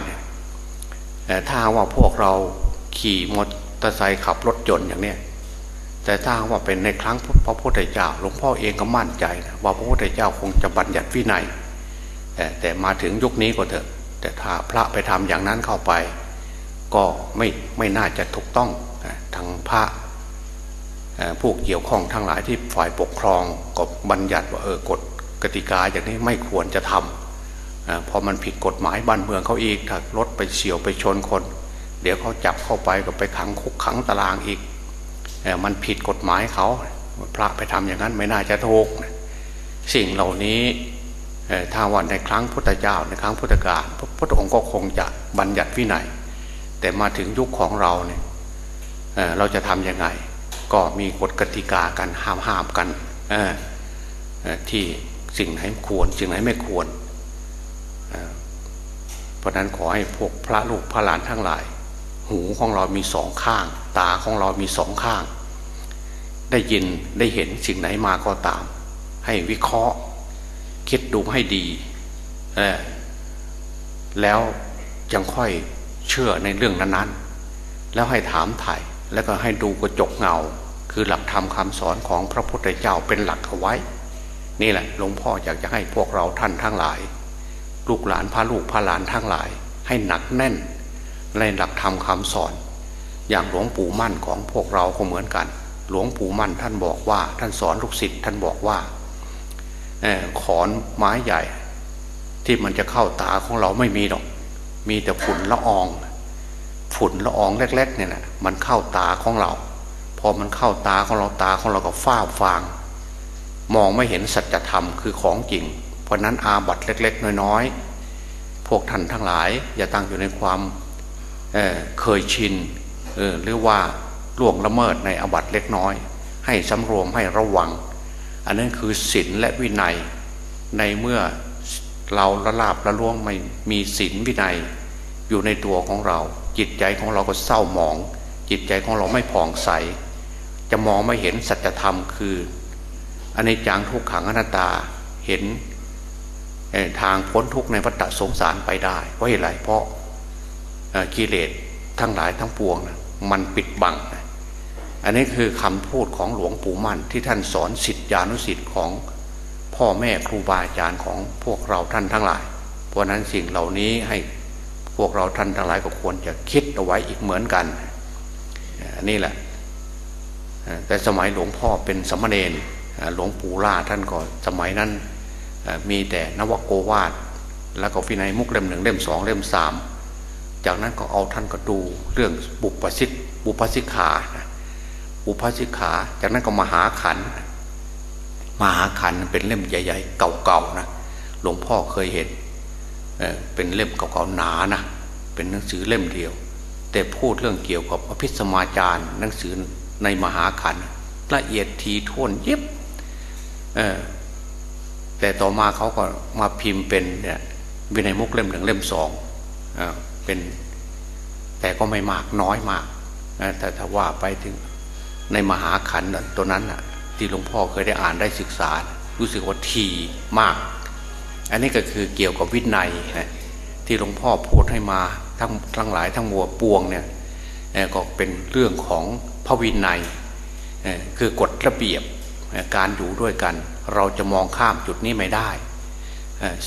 แต่ถ้าว่าพวกเราขี่มอเตอร์ไซค์ขับรถยนต์อย่างเนี้ยแต่ถ้าว่าเป็นในครั้งพระพุทธเจ้าหลวงพ่อเองก็มั่นใจว่าพระพุทธเจ้าคงจะบัญญัติวินัยแต่มาถึงยุคนี้ก็เถอะ แต่ถ้าพระไปทำอย่างนั้นเข้าไป ก็ไม่ไม่น่าจะถูกต้องทางพระผู้เกี่ยวข้องทั้งหลายที่ฝ่ายปกครองก็บัญญัติว่าเออกฎ กติกาอย่างนี้ไม่ควรจะทำพอมันผิดกฎหมายบ้านเมืองเขาอีกถ้ารถไปเฉียวไปชนคน เดี๋ยวเขาจับเข้าไปก็ไปขังคุกขังตารางอีก มันผิดกฎหมายเขาพระไปทำอย่างนั้นไม่น่าจะถูกสิ่งเหล่านี้ถ้าวันในครั้งพุทธเจ้าในครั้งพุทธกาลพระพุทธองค์ก็คงจะบัญญัติวินัยแต่มาถึงยุคของเราเนี่ยเราจะทำยังไง ก็มีกฎกติกากันห้ามห้ามกันที่ สิ่งไหนควร สิ่งไหนไม่ควร เพราะนั้นขอให้พวกพระลูกพระหลานทั้งหลาย หูของเรามีสองข้าง ตาของเรามีสองข้าง ได้ยินได้เห็นสิ่งไหนมาก็ตาม ให้วิเคราะห์ คิดดูให้ดีแล้วยังค่อยเชื่อในเรื่องนั้นๆ แล้วให้ถามถ่ายแล้วก็ให้ดูกระจกเงา คือหลักธรรมคำสอนของพระพุทธเจ้าเป็นหลักเอาไว้ นี่แหละหลวงพ่ออยากจะให้พวกเราท่านทั้งหลาย ลูกหลานพระลูกพระหลานทั้งหลาย ให้หนักแน่น ในหลักธรรมคำสอน อย่างหลวงปู่มั่นของพวกเราก็เหมือนกัน หลวงปู่มั่นท่านบอกว่า ท่านสอนลูกศิษย์ท่านบอกว่าขอนไม้ใหญ่ ที่มันจะเข้าตาของเราไม่มีหรอก มีแต่ฝุ่นละอองฝุ่นละอองเล็ก ๆ เนี่ยนะมันเข้าตาของเรา พอมันเข้าตาของเราตาของเราก็ฟ้าฟาง มองไม่เห็นสัจธรรมคือของจริง เพราะนั้นอาบัตเล็ก ๆ น้อยๆ พวกท่านทั้งหลาย อย่าตั้งอยู่ในความเเคยชินหรือว่าล่วงละเมิดในอาบัตเล็กน้อย ให้สำรวมให้ระวัง อันนั้นคือศีลและวินัย ในเมื่อเราละลาบละล่วงไม่มีศีลวินัย อยู่ในตัวของเรา จิตใจของเราก็เศร้าหมอง จิตใจของเราไม่ผ่องใส จะมองไม่เห็นสัจธรรมคือ อันในจังทุกขังอนัตตาเห็นทางพ้นทุกในวัฏสงสารไปได้ เพราะเหตุไรเพราะกิเลสทั้งหลายทั้งปวงมันปิดบังอันนี้คือคำพูดของหลวงปู่มั่น ที่ท่านสอนสิทธิานุสิทธิ์ของพ่อแม่ครูบาอาจารย์ของพวกเราท่านทั้งหลาย เพราะนั้นสิ่งเหล่านี้ให้พวกเราท่านทั้งหลายก็ควรจะคิดเอาไว้อีกเหมือนกัน อันนี้แหละแต่สมัยหลวงพ่อเป็นสมณเณร หลวงปู่ล่าท่านก็สมัยนั้นมีแต่นวโกวาดแล้วก็ฟินัยมุกเล่มหนึ่งเล่มสองเล่มสามจากนั้นก็เอาท่านก็ดูเรื่องบุปสิกบุปสิกขาอุปสิกขา จากนั้นก็มหาขันมหาขันเป็นเล่มใหญ่ ๆ เก่าๆนะหลวงพ่อเคยเห็นเป็นเล่มเก่าๆหนานะเป็นหนังสือเล่มเดียว แต่พูดเรื่องเกี่ยวกับอภิสมาจารย์หนังสือในมหาขันละเอียดทีท่วนเยิบ แต่ต่อมาเขาก็มาพิมพ์เป็นเนี่ยวินัยมุกเล่มหนึ่งเล่มสองเป็นแต่ก็ไม่มากน้อยมากแต่ถ้าว่าไปถึงในมหาขันตัวนั้นน่ะ ที่หลวงพ่อเคยได้อ่านได้ศึกษา รู้สึกว่าทีมาก อันนี้ก็คือเกี่ยวกับวินัยที่หลวงพ่อพูดให้มาทั้งทั้งหลายทั้งมัวปวงเนี่ยก็เป็นเรื่องของพระวินัยคือกฎระเบียบ การอยู่ด้วยกัน เราจะมองข้ามจุดนี้ไม่ได้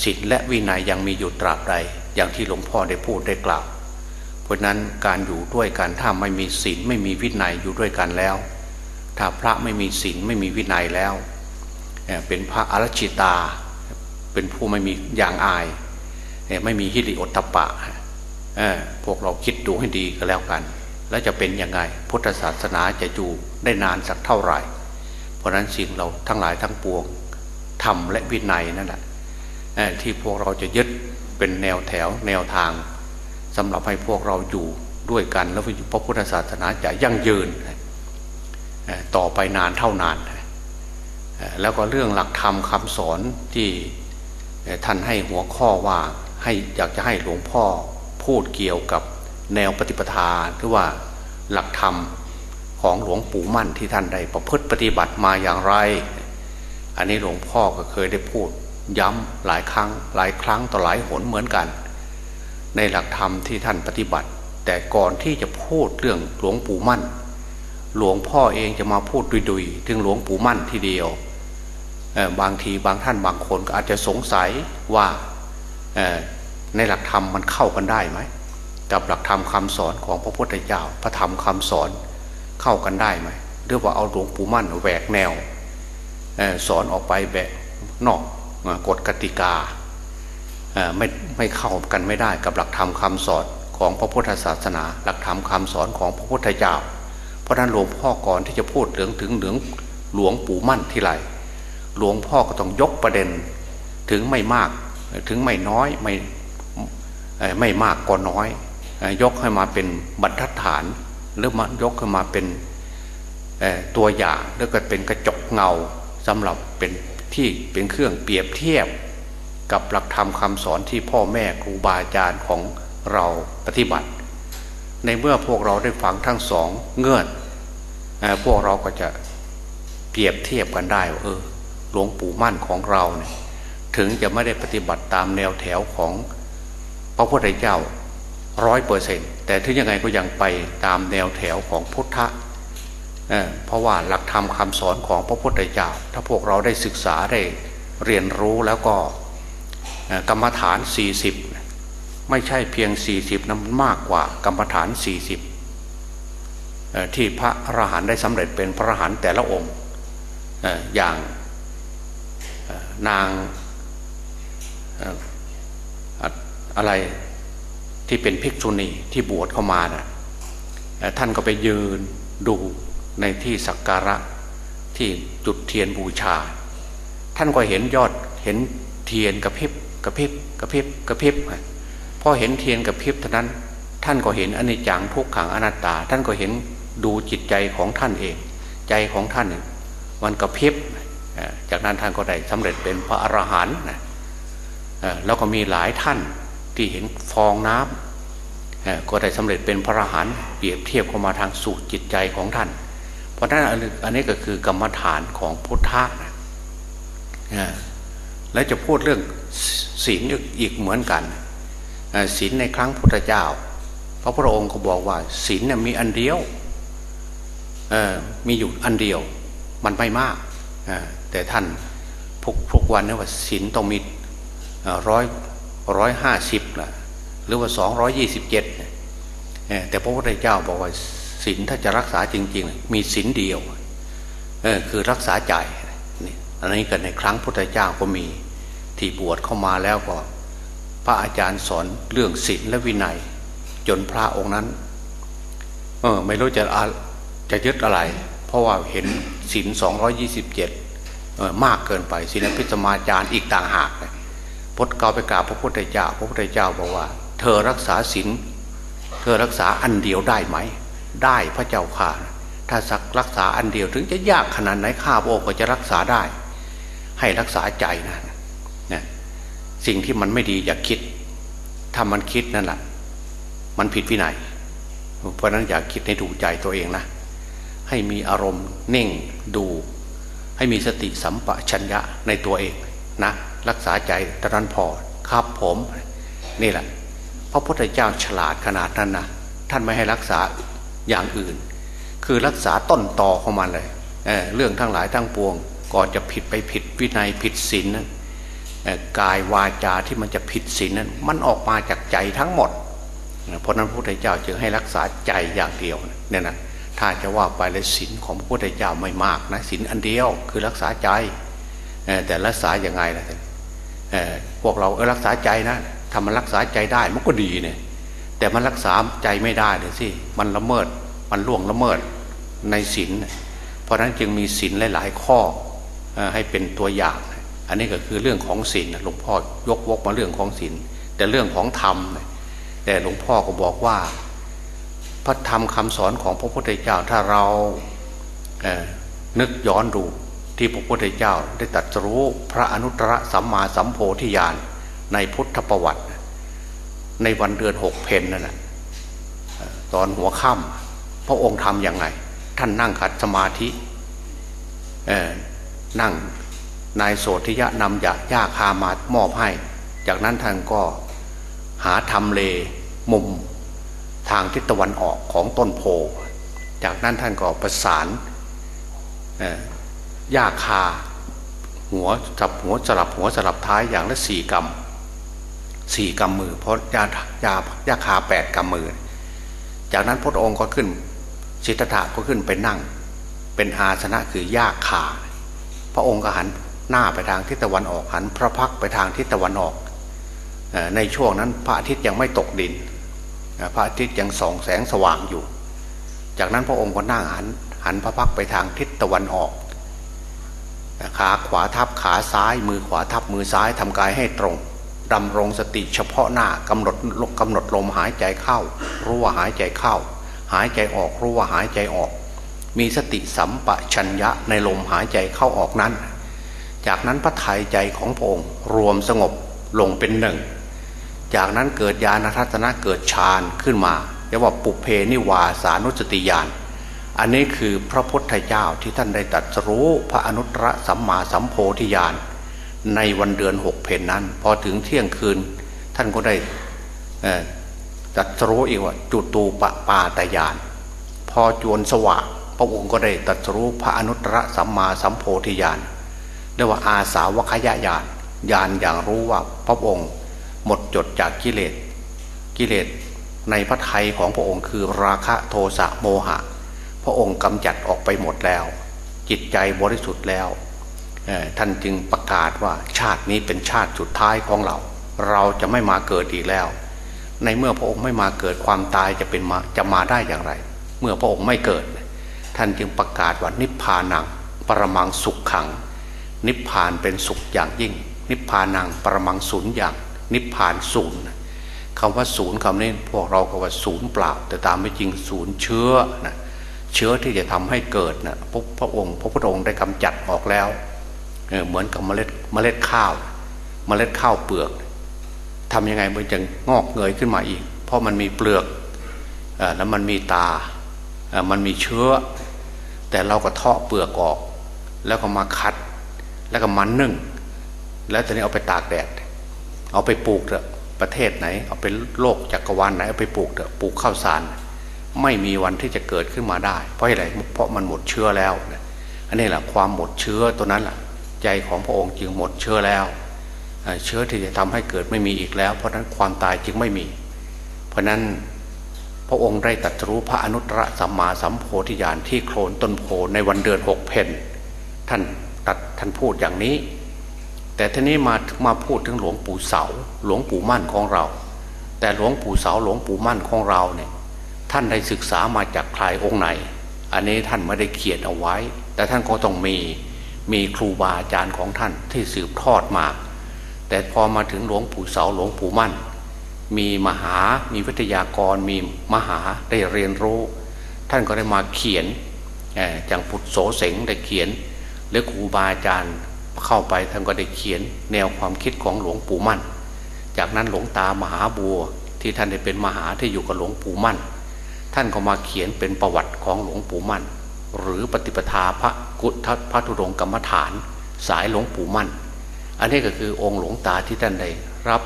ศีลและวินัยยังมีอยู่ตราบใด อย่างที่หลวงพ่อได้พูดได้กล่าว เพราะนั้นการอยู่ด้วยกันถ้าไม่มีศีลไม่มีวินัยอยู่ด้วยกันแล้ว ถ้าพระไม่มีศีลไม่มีวินัยแล้ว เป็นพระอรชิตา เป็นผู้ไม่มีอย่างอาย ไม่มีฮิริโอตตปะพวกเราคิดดูให้ดีก็แล้วกัน แล้วจะเป็นยังไง พุทธศาสนาจะอยู่ได้นานสักเท่าไหร่ ราะนั้นสิ่งเราทั้งหลายทั้งปวงทำและวินัยนั่นแหละที่พวกเราจะยึดเป็นแนวแถวแนวทางสำหรับให้พวกเราอยู่ด้วยกัน แล้วพระพุทธศาสนาจะยั่งยืน ต่อไปนานเท่านาน แล้วก็เรื่องหลักธรรมคำสอนที่ท่านให้หัวข้อว่าให้อยากจะให้หลวงพ่อพูดเกี่ยวกับแนวปฏิปทาหรือว่าหลักธรรม ของหลวงปู่มั่นที่ท่านได้ประพฤติปฏิบัติมาอย่างไร อันนี้หลวงพ่อก็เคยได้พูดย้ำหลายครั้งหลายครั้งต่อหลายหนเหมือนกัน ในหลักธรรมที่ท่านปฏิบัติ แต่ก่อนที่จะพูดเรื่องหลวงปู่มั่น หลวงพ่อเองจะมาพูดดุยๆถึงหลวงปู่มั่นทีเดียวบางทีบางท่านบางคนก็อาจจะสงสัยว่าในหลักธรรมมันเข้ากันได้ไหมกับหลักธรรมคาสอนของพระพุทธเจ้าพระธรรมคำสอน เข้ากันได้ไหมหรือว่าเอาหลวงปู่มั่นแหวกแนวสอนออกไปแบบนอกกฎกติกาไม่ไม่เข้ากันไม่ได้กับหลักธรรมคาสอนของพระพุทธศาสนา หลักธรรมคาสอนของพระพุทธเจ้า เพราะนั้นหลวงพ่อก่อนที่จะพูดเรื่องถึงเหลืองหลวงปู่มั่นที่ไรหลวงพ่อก็ต้องยกประเด็นถึงไม่มากถึงไม่น้อยไม่ไม่มากก็น้อย ยกให้มาเป็นบรรทัดฐาน หรือมายกขึ้นมาเป็นตัวอย่างแล้วก็เป็นกระจกเงาสำหรับเป็นที่เป็นเครื่องเปรียบเทียบ กับหลักธรรมคำสอนที่พ่อแม่ครูบาอาจารย์ของเราปฏิบัติ ในเมื่อพวกเราได้ฟังทั้งสองเงื่อนพวกเราก็จะเปรียบเทียบกันได้ว่าเออหลวงปู่มั่นของเราเนี่ยถึงจะไม่ได้ปฏิบัติตามแนวแถวของพระพุทธเจ้า ร้อยเปอร์เซ็นแต่ถึงยังไงก็ยังไปตามแนวแถวของพุทธะเเพราะว่าหลักธรรมคาสอนของพระพุทธเจ้า ถ้าพวกเราได้ศึกษาได้เรียนรู้แล้วก็กรรมฐาน 40 ไม่ใช่เพียง 40นั้นมากกว่ากรรมฐาน 40 ที่พระอรหันต์ได้สำเร็จเป็นพระอรหันต์แต่ละองค์อย่างนางอะไร ที่เป็นภิกษุณีที่บวชเข้ามานะ่ะท่านก็ไปยืนดูในที่สักการะที่จุดเทียนบูชา ท่านก็เห็นยอดเห็นเทียนกระพริบกระพริบกระพริบกระพริบพอเห็นเทียนกระพริบเท่านั้น ท่านก็เห็นอนิจจังทุกขังอนัตตา ท่านก็เห็นดูจิตใจของท่านเอง ใจของท่านมันกระพริบจากนั้นท่านก็ได้สำเร็จเป็นพระอรหันต์แล้วก็มีหลายท่าน ที่เห็นฟองน้ำก็ได้สำเร็จเป็นพระอรหันต์เปรียบเทียบเข้ามาทางสู่จิตใจของท่าน เพราะนั้นอันนี้ก็คือกรรมฐานของพุทธะนะและจะพูดเรื่องศีลอีกเหมือนกันศีลในครั้งพุทธเจ้า พระพุทธองค์ก็บอกว่าศีลมีอันเดียวมีอยู่อันเดียวมันไม่มาก แต่ท่านพุกพุกวันนี่ว่าศีลต้องมีร้อย ร้อยห้าสิบละหรือว่าสองร้อยยี่สิบเจ็ดแต่พระพุทธเจ้าบอกว่าศีลถ้าจะรักษาจริง ๆ มีศีลเดียวคือรักษาใจนี่อันนี้เกันในครั้งพุทธเจ้าก็มีที่บวชเข้ามาแล้วก็ พระอาจารย์สอนเรื่องศีลและวินัย จนพระองค์นั้น เออไม่รู้จะจะยึดอะไร เพราะว่าเห็นศีลสองร้อยี่สิบเจ็ดมากเกินไปศีลพิสมาจารย์อีกต่างหาก พดเกาไปกราบพระพุทธเจ้า พระพุทธเจ้าบอกว่า เธอรักษาศีลเธอรักษาอันเดียวได้ไหม ได้พระเจ้าข่าถ้าสักรักษาอันเดียวถึงจะยากขนาดไหนข้าพระองค์ก็จะรักษาได้ ให้รักษาใจนะเนี่ยสิ่งที่มันไม่ดีอย่าคิดถ้ามันคิดนั่นแหละมันผิดวินัยเพราะนั้นอย่าคิดให้ถูกใจตัวเองนะให้มีอารมณ์เน่งดู ให้มีสติสัมปชัญญะในตัวเองนะ รักษาใจตะนั้นพอครับผมนี่แหละ พระพุทธเจ้าฉลาดขนาดนั้นนะท่านไม่ให้รักษาอย่างอื่น คือรักษาต้นตอของมันเลยเเรื่องทั้งหลายทั้งปวง ก่อนจะผิดไปผิดวินัยผิดศีลกายวาจาที่มันจะผิดศีลนั้นมันออกมาจากใจทั้งหมด เพราะนั้นพระพุทธเจ้าจึงให้รักษาใจอย่างเดียวเนี่ยนะถ้าจะว่าไปเลยศีลของพระพุทธเจ้าไม่มากนะศีลอันเดียวคือรักษาใจแต่รักษาอย่างไงล่ะ พวกเราเออรักษาใจนะถ้ามันรักษาใจได้มันก็ดีเนี่ยแต่มันรักษาใจไม่ได้เลยสิมันละเมิดมันล่วงละเมิดในศีลเพราะนั้นจึงมีศีลหลาย ๆ ข้อให้เป็นตัวอย่าง อันนี้ก็คือเรื่องของศีลหลวงพ่อยกวกมาเรื่องของศีลแต่เรื่องของธรรม แต่หลวงพ่อก็บอกว่า พระธรรมคำสอนของพระพุทธเจ้าถ้าเราเนึกย้อนดู ที่พระพุทธเจ้าได้ตรัสรู้พระอนุตตรสัมมาสัมโพธิญาณในพุทธประวัติ ในวันเดือนหกเพนนั่นแหะตอนหัวค่ำพระองค์ทำอย่างไง ท่านนั่งขัดสมาธินั่งนายโสธิยะนำยายาคามามอบให้ จากนั้นท่านก็หาทำเลมุมทางทิศตะวันออกของต้นโพ จากนั้นท่านก็ประสาน หญ้าคา หัวจับหัวสลับหัวสลับท้ายอย่างละสี่กรัมสี่กำมือ เพราะยายายาคาแปดกำมือ จากนั้นพระองค์ก็ขึ้นสิทธัตถะก็ขึ้นไปนั่ง เป็นอาสนะคือยาคาพระองค์ก็หันหน้าไปทางทิศตะวันออกหันพระพักไปทางทิศตะวันออก ในช่วงนั้นพระอาทิตย์ยังไม่ตกดิน พระอาทิตย์ยังส่องแสงสว่างอยู่ จากนั้นพระองค์ก็นั่งหันหันพระพักไปทางทิศตะวันออก ขาขวาทับขาซ้าย มือขวาทับมือซ้ายทำกายให้ตรงดำรงสติเฉพาะหน้ากำหนดกำหนดลมหายใจเข้า รู้ว่าหายใจเข้า หายใจออกรู้ว่าหายใจออก มีสติสัมปชัญญะในลมหายใจเข้าออกนั้น จากนั้นพระทัยใจของพระองค์รวมสงบลงเป็นหนึ่ง จากนั้นเกิดญาณทัศนะเกิดฌานขึ้นมาเรียกว่าปุเพนิวาสานุสติญาณ อันนี้คือพระพุทธเจ้าที่ท่านได้ตรัสรู้พระอนุตตรสัมมาสัมโพธิญาณในวันเดือนหกเพนนั้น พอถึงเที่ยงคืนท่านก็ได้ตรัสรู้อีกว่าจุตูปปาตยานพอจวนสว่างพระองค์ก็ได้ตรัสรู้พระอนุตตรสัมมาสัมโพธิญาณเรียกว่าอาสาวคยญาณญาณอย่างรู้ว่าพระองค์หมดจดจากกิเลสกิเลสในพระทัยของพระองค์คือราคะโทสะโมหะ ระองค์กำจัดออกไปหมดแล้ว จิตใจบริสุทธิ์แล้วท่านจึงประกาศว่าชาตินี้เป็นชาติสุดท้ายของเรา เราจะไม่มาเกิดอีกแล้ว ในเมื่อพระองค์ไม่มาเกิดความตายจะเป็นมาจะมาได้อย่างไร เมื่อพระองค์ไม่เกิด ท่านจึงประกาศว่านิพพานัง ปรมังสุขขัง นิพพานเป็นสุขอย่างยิ่ง นิพพานังปรมังศูนย์อย่าง นิพพานศูนย์คำว่าศูนย์คำนี้พวกเราก็ว่าศูนย์เปล่า แต่ตามไม่จริงศูนย์เชื้อนะ เชื้อที่จะทำให้เกิดนะพระองค์ พระพุทธองค์ได้กำจัดออกแล้วเหมือนกับเมล็ดเมล็ดข้าว เมล็ดข้าวเปลือกทำยังไงมันจะงอกเงยขึ้นมาอีก เพราะมันมีเปลือกแล้วมันมีตา มันมีเชื้อ แต่เราก็เทาะเปลือกออก แล้วก็มาคัด แล้วก็มันนึ่ง แล้วตอนนี้เอาไปตากแดด เอาไปปลูกเถอะประเทศไหน เอาไปโลกจักรวาลไหนเอาไปปลูกเถอะปลูกข้าวสาร ไม่มีวันที่จะเกิดขึ้นมาได้ เพราะอะไรเพราะมันหมดเชื้อแล้วอันนี้แหละความหมดเชื้อตัวนั้นแหละใจของพระองค์จึงหมดเชื้อแล้ว เชื้อที่จะทำให้เกิดไม่มีอีกแล้ว เพราะนั้นความตายจึงไม่มี เพราะนั้นพระองค์ได้ตรัสรู้พระอนุตตรสัมมาสัมโพธิญาณที่โคลนต้นโพในวันเดือนหกเพนท่านตัดท่านพูดอย่างนี้ แต่ทีนี้มามาพูดถึงหลวงปู่เสาหลวงปู่มั่นของเรา แต่หลวงปู่เสาหลวงปู่มั่นของเราเนี่ย ท่านได้ศึกษามาจากใครองค์ไหน อันนี้ท่านไม่ได้เขียนเอาไว้ แต่ท่านก็ต้องมีมีครูบาอาจารย์ของท่านที่สืบทอดมา แต่พอมาถึงหลวงปู่เสาหลวงปู่มั่น มีมหา มีวิทยากร มีมหาได้เรียนรู้ ท่านก็ได้มาเขียนจังพุทธโสเสงได้เขียน หรือครูบาอาจารย์เข้าไปท่านก็ได้เขียน แนวความคิดของหลวงปู่มั่น จากนั้นหลวงตามหาบัวที่ท่านได้เป็นมหาที่อยู่กับหลวงปู่มั่น ท่านก็มาเขียนเป็นประวัติของหลวงปู่มั่น หรือปฏิปทาพระกุฏพระธุดงกรรมฐาน สายหลวงปู่มั่น อันนี้ก็คือองค์หลวงตาที่ท่านได้รับ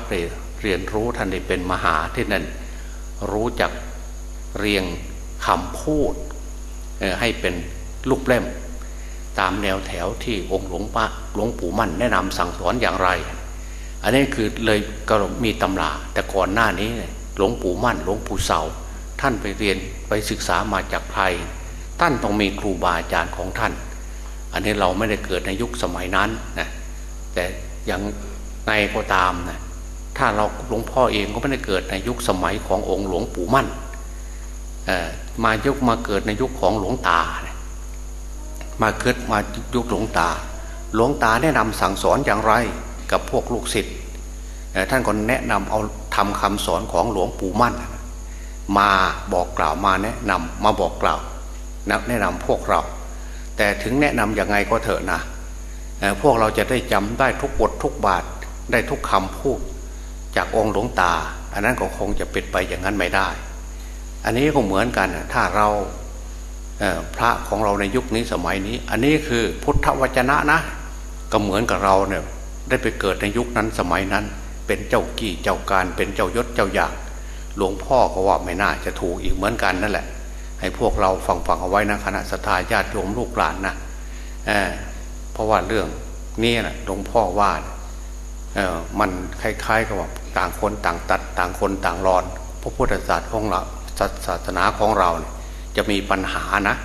เรียนรู้ท่านได้เป็นมหาที่นั่นรู้จักเรียงคำพูดให้เป็นลูกเล่ม ตามแนวแถวที่องค์หลวงปะหลวงปู่มั่นแนะนำสั่งสอนอย่างไร อันนี้คือเลยก็มีตำราแต่ก่อนหน้านี้หลวงปู่มั่นหลวงปู่เสา ท่านไปเรียนไปศึกษามาจากใครท่านต้องมีครูบาอาจารย์ของท่าน อันนี้เราไม่ได้เกิดในยุคสมัยนั้นนะแต่อย่างไงก็ตามนะถ้าเราหลวงพ่อเองก็ไม่ได้เกิดในยุคสมัยขององค์หลวงปู่มั่นมายุคมาเกิดในยุคของหลวงตา มาเกิดมายุคหลวงตา หลวงตาแนะนำสั่งสอนอย่างไรกับพวกลูกศิษย์ท่านก็แนะนำเอาทำคำสอนของหลวงปู่มั่น มาบอกกล่าวมาแนะนำมาบอกกล่าวแนะนำพวกเรา แต่ถึงแนะนำยังไงก็เถอะนะพวกเราจะได้จำได้ทุกบททุกบาทได้ทุกคำพูด จากองค์หลวงตา อันนั้นก็คงจะเป็นไปอย่างนั้นไม่ได้ อันนี้ก็เหมือนกันถ้าเราพระของเราในยุคนี้สมัยนี้ อันนี้คือพุทธวจนะนะ ก็เหมือนกับเราเนี่ยได้ไปเกิดในยุคนั้นสมัยนั้น เป็นเจ้ากี้เจ้าการเป็นเจ้ายศเจ้าอย่าง หลวงพ่อก็ว่าไม่น่าจะถูกอีกเหมือนกันนั่นแหละ ให้พวกเราฟังฟังเอาไว้นะคณะสัตยาญาติโยมลูกหลานนะเเพราะว่าเรื่องนี้นะหลวงพ่อว่ามันคล้ายๆกับว่าต่างคนต่างตัด ต่างคนต่างรอน พระพุทธศาสนาของเราศาสนาของเราเนี่ยจะมีปัญหานะ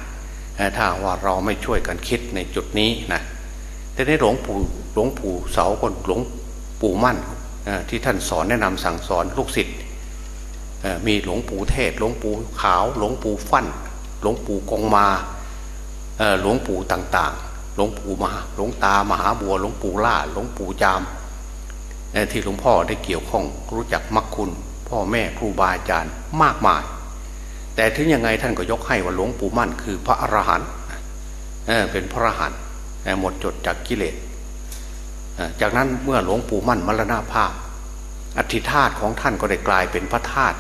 ถ้าว่าเราไม่ช่วยกันคิดในจุดนี้นะแต่ในหลวงปู่หลวงปู่เสาคนหลวงปู่มั่นที่ท่านสอนแนะนำสั่งสอนลูกศิษย์ มีหลวงปู่เทศ หลวงปู่ขาว หลวงปู่ฟั่น หลวงปู่กงมาหลวงปู่ต่างๆ หลวงปู่มหาหลวงตามหาบัว หลวงปู่ล่า หลวงปู่จาม ที่หลวงพ่อได้เกี่ยวข้องรู้จักมักคุณ พ่อแม่ครูบาอาจารย์มากมาย แต่ถึงยังไงท่านก็ยกให้ว่าหลวงปู่มั่นคือพระอรหันต์เป็นพระอรหันต์หมดจดจากกิเลสจากนั้นเมื่อหลวงปู่มั่นมรณาภาพอธิธาตของท่านก็ได้กลายเป็นพระธาตุ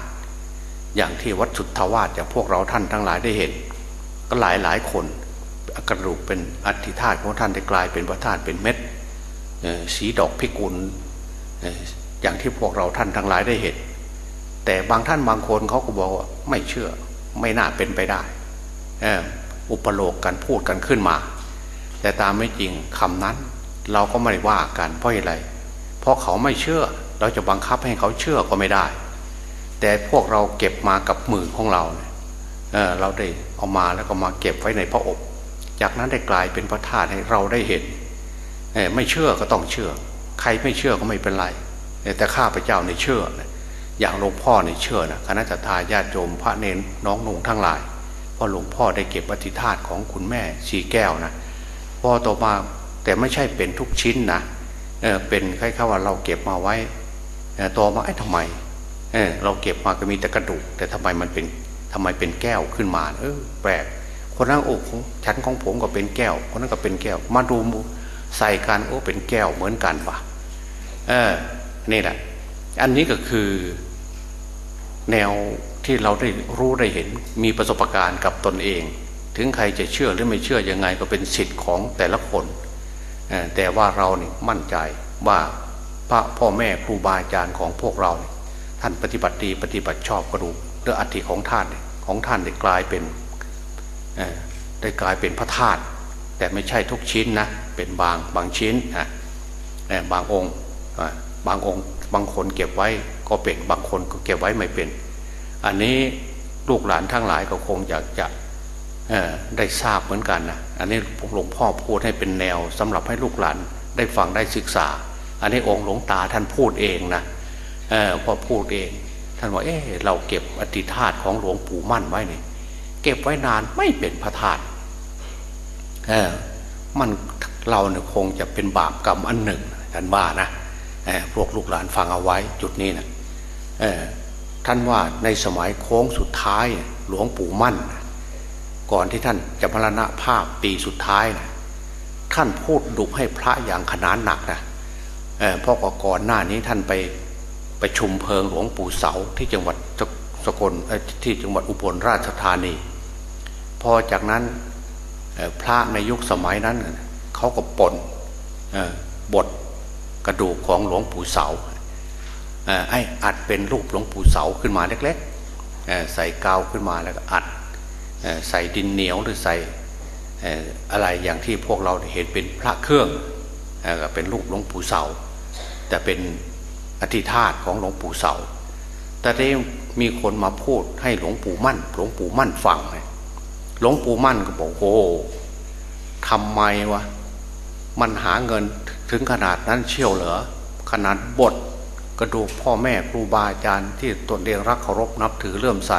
อย่างที่วัดสุทธาวาสอย่างพวกเราท่านทั้งหลายได้เห็น ก็หลายหลายคนกระดูกเป็นอธิธาตุของท่านได้กลายเป็นพระธาตุเป็นเม็ดสีดอกพิกุลอย่างที่พวกเราท่านทั้งหลายได้เห็น แต่บางท่านบางคนเขาก็บอกว่าไม่เชื่อไม่น่าเป็นไปได้อุปโลกกันพูดกันขึ้นมา แต่ตามไม่จริงคำนั้น เราก็ไม่ว่ากันเพราะอะไร เพราะเขาไม่เชื่อเราจะบังคับให้เขาเชื่อก็ไม่ได้ แต่พวกเราเก็บมากับมือของเราเเเราได้เอามาแล้วก็มาเก็บไว้ในพระอบจากนั้นได้กลายเป็นพระธาตุให้เราได้เห็นไม่เชื่อก็ต้องเชื่อ ใครไม่เชื่อก็ไม่เป็นไร แต่ข้าพเจ้าในเชื่อ อย่างหลวงพ่อในเชื่อนะคณะทาญาติโยมพระเนนน้องนุ่งทั้งหลายเพราะหลวงพ่อได้เก็บอธิธาตุของคุณแม่ชีแก้วนะพอต่อมาแต่ไม่ใช่เป็นทุกชิ้นนะเเป็นคล้ายๆว่าเราเก็บมาไว้ต่อมาไอ้ทำไม เเราเก็บมาก็มีแต่กระดูก แต่ทำไมมันเป็นทำไมเป็นแก้วขึ้นมา เออ แปลกคนนั้นโอ้ชั้นของผมก็เป็นแก้ว คนนั้นก็เป็นแก้ว มาดูใส่กันโอ้เป็นแก้วเหมือนกันปะเออ นี่แหละ อันนี้ก็คือแนวที่เราได้รู้ได้เห็นมีประสบการณ์กับตนเอง ถึงใครจะเชื่อหรือไม่เชื่อยังไงก็เป็นสิทธิ์ของแต่ละคน แต่ว่าเราเนี่ยมั่นใจว่าพระพ่อแม่ครูบาอาจารย์ของพวกเรา ท่านปฏิบัติดีปฏิบัติชอบกระดูกเรื่องอัฐิของท่านของท่านได้กลายเป็นได้กลายเป็นพระธาตุแต่ไม่ใช่ทุกชิ้นนะเป็นบางบางชิ้นนะบางองค์บางองค์บางคนเก็บไว้ก็เป็นบางคนก็เก็บไว้ไม่เป็น อันนี้ลูกหลานทั้งหลายก็คงอยากจะได้ทราบเหมือนกันนะอันนี้หลวงพ่อพูดให้เป็นแนวสำหรับให้ลูกหลานได้ฟังได้ศึกษา อันนี้องค์หลวงตาท่านพูดเองนะ พอพูดเอง ท่านว่าเออเราเก็บอธิธาตของหลวงปู่มั่นไว้นี่เก็บไว้นานไม่เป็นพระธาตุเออมันเราเนี่ยคงจะเป็นบาปกรรมอันหนึ่งท่านว่านะพวกลูกหลานฟังเอาไว้จุดนี้นะท่านว่าในสมัยโค้งสุดท้ายหลวงปู่มั่น ก่อนที่ท่านจะมรณภาพปีสุดท้ายนะท่านพูดดุให้พระอย่างขนานหนักนะเพราะก่อนหน้านี้ท่านไป ไปชุมเพลิงหลวงปู่เสาที่จังหวัดสกลที่จังหวัดอุบลราชธานี พอจากนั้นพระในยุคสมัยนั้นเขาก็ปนบทกระดูกของหลวงปู่เสาไอ้อัดเป็นรูปหลวงปู่เสาขึ้นมาเล็กๆใส่กาวขึ้นมาแล้วก็อัดใส่ดินเหนียวหรือใส่อะไรอย่างที่พวกเราเห็นเป็นพระเครื่องก็เป็นรูปหลวงปู่เสาแต่เป็น อธิธาตของหลวงปู่เสา แต่ได้มีคนมาพูดให้หลวงปู่มั่น หลวงปู่มั่นฟังหลวงปู่มั่นก็บอกโอ้ทำไมวะ มันหาเงินถึงขนาดนั้นเชี่ยวเหรอ ขนาดบทกระดูกพ่อแม่ครูบาอาจารย์ที่ตนเองรักเคารพนับถือเลื่อมใส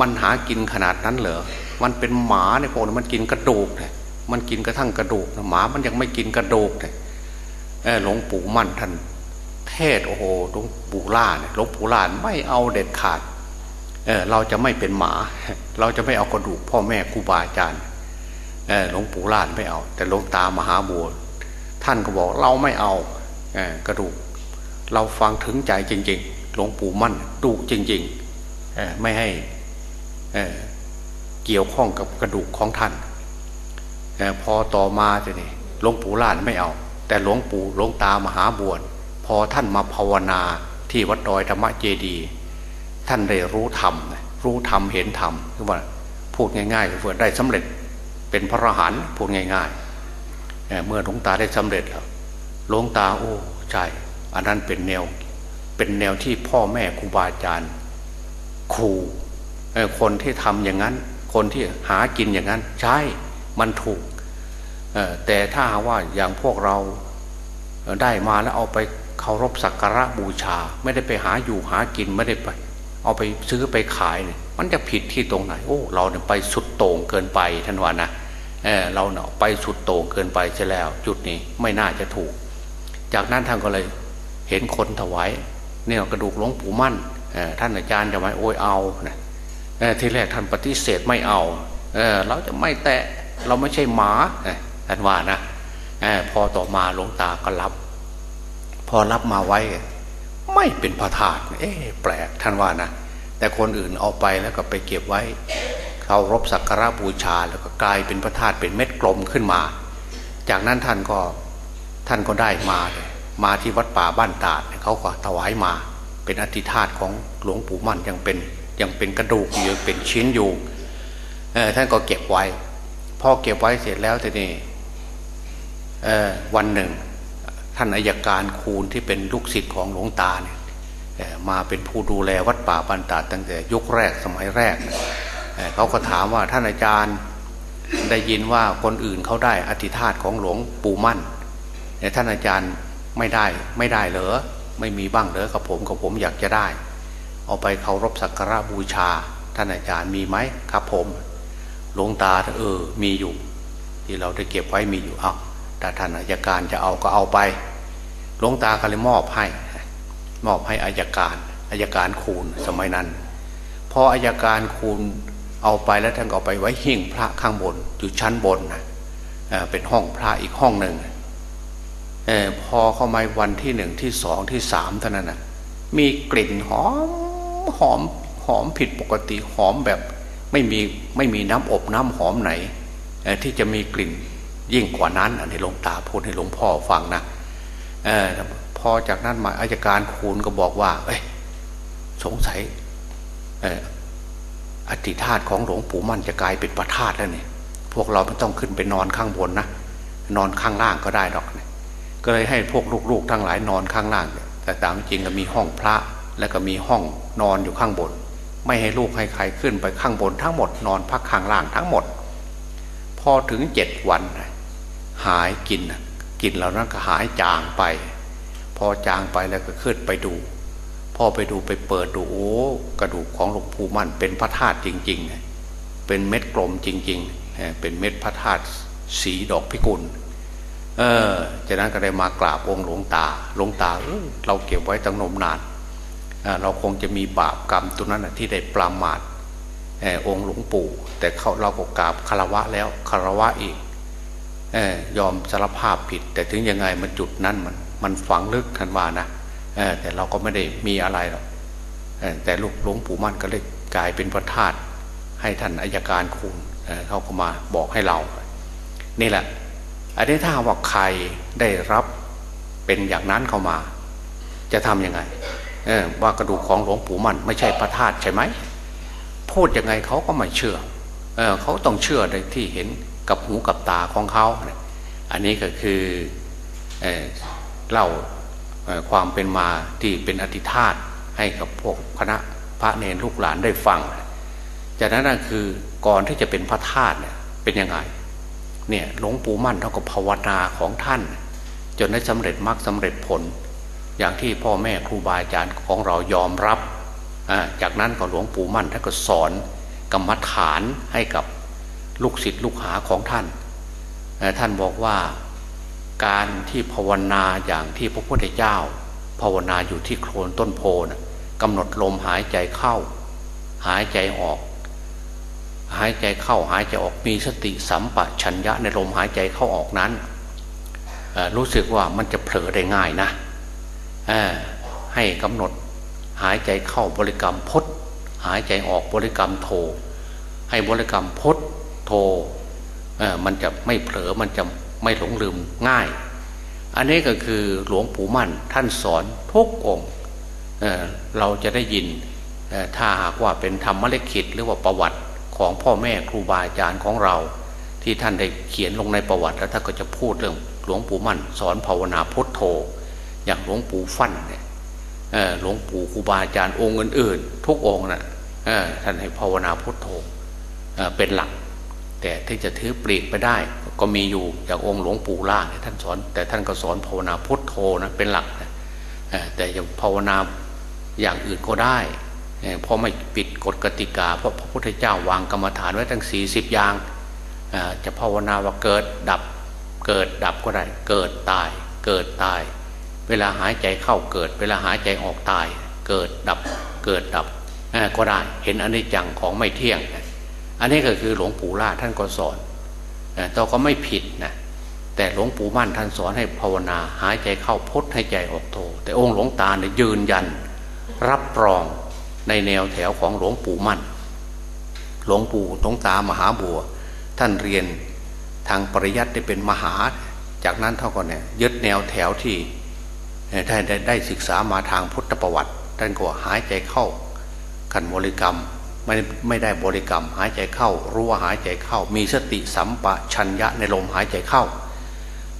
มันหากินขนาดนั้นเหรอ มันเป็นหมาในพวกนี้มันกินกระดูกเลยมันกินกระทั่งกระดูกหมามันยังไม่กินกระดูกเลยหลวงปู่มั่นท่าน เทศโอ้โหหลวงปู่ล่าเนี่ยหลวงปู่ล่าไม่เอาเด็ดขาดเออเราจะไม่เป็นหมา เราจะไม่เอากระดูกพ่อแม่ครูบาอาจารย์เออหลวงปู่ล่าไม่เอา แต่หลวงตามหาบัวท่านก็บอกเราไม่เอาเออกระดูก เราฟังถึงใจจริง ๆ หลวงปู่มั่นดุจริงๆเออไม่ให้เออเกี่ยวข้องกับกระดูกของท่านอพอต่อมาจะนี่หลวงปู่ล่านไม่เอา แต่หลวงปู่หลวงตามหาบวชพ อท่านมาภาวนาที่วัดดอยธรรมเจดี ท่านได้รู้ธรรมรู้ธรรมเห็นธรรมคือว่าพูดง่ายๆคือได้สำเร็จเป็นพระอรหันต์พูดง่ายๆเมื่อหลวงตาได้สำเร็จแล้วหลวงตาโอ้ใช่อันนั้นเป็นแนวเป็นแนวที่พ่อแม่ครูบาอาจารย์ครูคนที่ทำอย่างนั้น คนที่หากินอย่างนั้น ใช่มันถูกแต่ถ้าว่าอย่างพวกเราได้มาแล้วเอาไป เคารพสักการะบูชา ไม่ได้ไปหาอยู่หากินไม่ได้ไป เอาไปซื้อไปขายเนี่ยมันจะผิดที่ตรงไหน โอ้ เราเนี่ยไปสุดโต่งเกินไปท่านว่านะเออเราเนาะไปสุดโต่งเกินไปใช่แล้ว จุดนี้ไม่น่าจะถูก จากนั้นท่านก็เลยเห็นคนถวายเนี่ยกระดูกหลวงปู่มั่นท่านอาจารย์จะไว้โอ้ยเอานะทีแรกท่านปฏิเสธไม่เอาเออเราจะไม่แตะเราไม่ใช่หมาท่านว่านะอพอต่อมาหลวงตาก็รับ พอรับมาไว้ ไม่เป็นพระธาตุเอ๊แปลกท่านว่านะแต่คนอื่นเอาไปแล้วก็ไปเก็บไว้เคารพสักการะบูชาแล้วก็กลายเป็นพระธาตุเป็นเม็ดกลมขึ้นมา จากนั้นท่านก็ท่านก็ได้มาเลยมาที่วัดป่าบ้านตาดเขาก็ถวายมา เป็นอธิธาตของหลวงปู่มั่นยังเป็นยังเป็นกระดูกอยู่เป็นชิ้นอยู่ท่านก็เก็บไว้พอเก็บไว้เสร็จแล้วทีนี้วันหนึ่ง ท่านอายการคูณที่เป็นลูกศิษย์ของหลวงตาเนี่ยมาเป็นผู้ดูแลวัดป่าบันตาตั้งแต่ยุคแรกสมัยแรก เขาก็ถามว่าท่านอาจารย์ได้ยินว่าคนอื่นเขาได้อธิธาตของหลวงปู่มั่นท่านอาจารย์ไม่ได้ไม่ได้เหรอไม่มีบ้างเหรอกับผมกับผมอยากจะได้ เอาไปเคารพสักการะบูชา ท่านอาจารย์มีไหมครับผมหลวงตาเออมีอยู่ ที่เราได้เก็บไว้มีอยู่เอา ถ้าท่านอายการจะเอาก็เอาไปหลวงตาก็เลยมอบให้ มอบให้อายการอายการคูณสมัยนั้น พออายการคูณเอาไปแล้วท่านก็ไปไว้หิ่งพระข้างบนอยู่ชั้นบนนะเป็นห้องพระอีกห้องหนึ่งอพอเข้ามาวันที่หนึ่งที่สองที่สามเท่านั้นนะมีกลิ่นหอมหอมหอมผิดปกติหอมแบบไม่มีไม่มีน้ำอบน้ำหอมไหนที่จะมีกลิ่น ยิ่งกว่านั้นอันนี้หลวงตาพูดให้หลวงพ่อฟังนะอพอจากนั้นมาอายการคูณก็บอกว่า เอ้ยสงสัยอธิธาตของหลวงปู่มั่นจะกลายเป็นประธาตแล้วเนี่ยพวกเราไม่ต้องขึ้นไปนอนข้างบนนะนอนข้างล่างก็ได้ดอกเนี่ยก็เลยให้พวกลูกๆทั้งหลายนอนข้างล่าง แต่ตามจริงก็มีห้องพระแล้วก็มีห้องนอนอยู่ข้างบน ไม่ให้ลูกให้ใครขึ้นไปข้างบนทั้งหมด นอนพักข้างล่างทั้งหมด พอถึงเจ็ดวัน หายกินกินแล้วนั้นก็หายจางไป พอจางไปแล้วก็ขึ้นไปดูพ่อไปดูไปเปิดดูโอ้กระดูกของหลวงปู่มั่นเป็นพระธาตุจริง ๆ เป็นเม็ดกลมจริง ๆ เป็นเม็ดพระธาตุสีดอกพิกุลเออจากนั้นก็ได้มากราบองค์หลวงตาหลวงตาเเราเก็บไว้ตั้งนมนานเราคงจะมีบาปกรรมตัวนั้นที่ได้ปรามาทองค์หลวงปู่ แต่เขาเราก็กราบคารวะแล้วคารวะอีก ยอมสารภาพผิด แต่ถึงยังไงมันจุดนั้นมันมันฝังลึกทันว่านะแต่เราก็ไม่ได้มีอะไรหรอกแต่ลูกหลวงปู่มั่นก็เลยกลายเป็นพระธาตุให้ท่านอายการคุณเขาก็มาบอกให้เรา นี่แหละ อันนี้ถ้าว่าใครได้รับเป็นอย่างนั้นเข้ามา จะทำยังไงว่ากระดูกของหลวงปู่มันไม่ใช่พระธาตุใช่ไหมพูดยังไงเขาก็ไม่เชื่อเอเขาต้องเชื่อในที่เห็น กับหูกับตาของเขาอันนี้ก็คือเเล่าความเป็นมาที่เป็นอธิธาตให้กับพวกคณะพระเนรลูกหลานได้ฟัง จากนั้นคือก่อนที่จะเป็นพระธาตุเนี่ยเป็นยังไงเนี่ยหลวงปู่มั่นเท่ากับภาวนาของท่าน จนได้สำเร็จมรรคสาเร็จผล อย่างที่พ่อแม่ครูบาอาจารย์ของเรายอมรับ จากนั้นก็หลวงปู่มั่นท่านก็สอนกรรมฐานให้กับ ลูกศิษย์ลูกหาของท่าน ท่านบอกว่าการที่ภาวนาอย่างที่พระพุทธเจ้า ภาวนาอยู่ที่โคลนต้นโพนะกำหนดลมหายใจเข้า หายใจออก หายใจเข้าหายใจออกมีสติสัมปชัญญะในลมหายใจเข้าออกนั้น รู้สึกว่ามันจะเผลอได้ง่ายนะให้กำหนดหายใจเข้าบริกรรมพดหายใจออกบริกรรมโท ให้บริกรรมพด โทมันจะไม่เผลอมันจะไม่หลงลืมง่าย อันนี้ก็คือหลวงปู่มั่นท่านสอนทุกองเเราจะได้ยินถ้าหากว่าเป็นธรรมเลขิตหรือว่าประวัติของพ่อแม่ครูบาอาจารย์ของเรา ที่ท่านได้เขียนลงในประวัติ แล้วท่านก็จะพูดเรื่องหลวงปู่มั่น สอนภาวนาพุทโธ อย่างหลวงปู่ฟั่นเนี่ยหลวงปู่ครูบาอาจารย์องค์อื่นๆทุกองค์นะ่ะท่านให้ภาวนาพุทโธเป็นหลัก แต่ที่จะถือปลีกไปได้ ก็มีอยู่อย่างองค์หลวงปู่ล่าเนี่ยท่านสอน แต่ท่านก็สอนภาวนาพุทโธนะเป็นหลักแต่ยังภาวนาอย่างอื่นก็ได้เพราะไม่ปิดกฎกติกา เพราะพระพุทธเจ้าวางกรรมฐานไว้ทั้งสี่สิบอย่าง จะภาวนาว่าเกิดดับเกิดดับก็ได้ เกิดตาย เกิดตาย เวลาหายใจเข้าเกิด เวลาหายใจออกตาย เกิดดับเกิดดับก็ได้ เห็นอนิจจังของไม่เที่ยง อันนี้ก็คือหลวงปู่ล่าท่านก็สอนแต่ก็ไม่ผิดนะแต่หลวงปู่มั่นท่านสอนให้ภาวนา หายใจเข้าพดให้ใจออกโทแต่องค์หลวงตาเนี่ยยืนยัน รับรองในแนวแถวของหลวงปู่มั่น หลวงปู่หลวงตามหาบัว ท่านเรียนทางปริยัติได้เป็นมหา จากนั้นเท่ากันเนี่ยยึดแนวแถวที่ได้ได้ได้ศึกษามาทางพุทธประวัติท่านก็หายใจเข้ากันบริกรรม ไม่ไม่ได้บริกรรมหายใจเข้า รู้ว่าหายใจเข้า มีสติสัมปะชัญญะในลมหายใจเข้า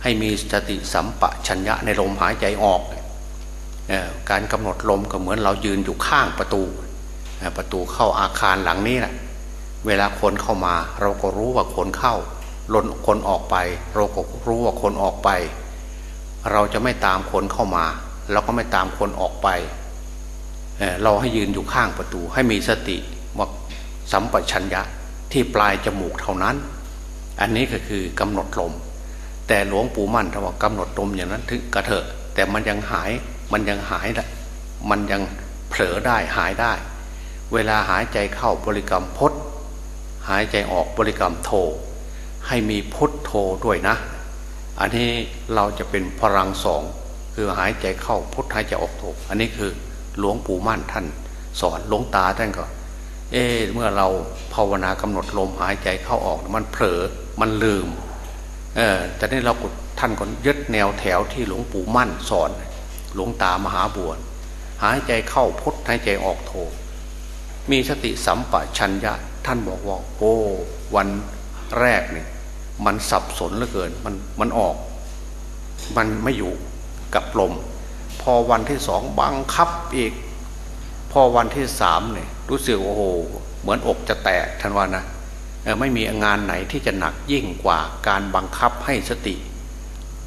ให้มีสติสัมปะชัญญะในลมหายใจออก การกำหนดลมก็เหมือนเรายืนอยู่ข้างประตู ประตูเข้าอาคารหลังนี้แหละเวลาคนเข้ามา เราก็รู้ว่าคนเข้าลนคนออกไป เราก็รู้ว่าคนออกไป เราจะไม่ตามคนเข้ามาเราก็ไม่ตามคนออกไป เราให้ยืนอยู่ข้างประตูให้มีสติ ว่าสัมปชัญญะที่ปลายจมูกเท่านั้น อันนี้ก็คือกำหนดลม แต่หลวงปู่มั่นถ้าว่ากำหนดลมอย่างนั้นถึงกระเถอะ แต่มันยังหายมันยังหายละมันยังเผลอได้หายได้ เวลาหายใจเข้าบริกรรมพดหายใจออกบริกรรมโท ให้มีพุทโทด้วยนะ อันนี้เราจะเป็นพลังสองคือหายใจเข้าพุทหายใจออกโท อันนี้คือหลวงปู่มั่นท่าน สอนหลวงตาท่านก็ เอเมื่อเราภาวนากำหนดลมหายใจเข้าออกมันเผลอมันลืมเออแต่นี่เราท่านก็ยึดแนวแถวที่หลวงปู่มั่นสอน หลวงตามหาบวนหายใจเข้าพุทหายใจออกโท มีสติสัมปชัญญะท่านบอกว่าโอ้วันแรกเนี่ยมันสับสนเหลือเกินมันมันออก มันไม่อยู่กับลม พอวันที่สองบังคับอีก พอวันที่สามเนี่ยรู้สึกโอ้โหเหมือนอกจะแตกท่านว่านะไม่มีงานไหนที่จะหนักยิ่งกว่าการบังคับให้สติ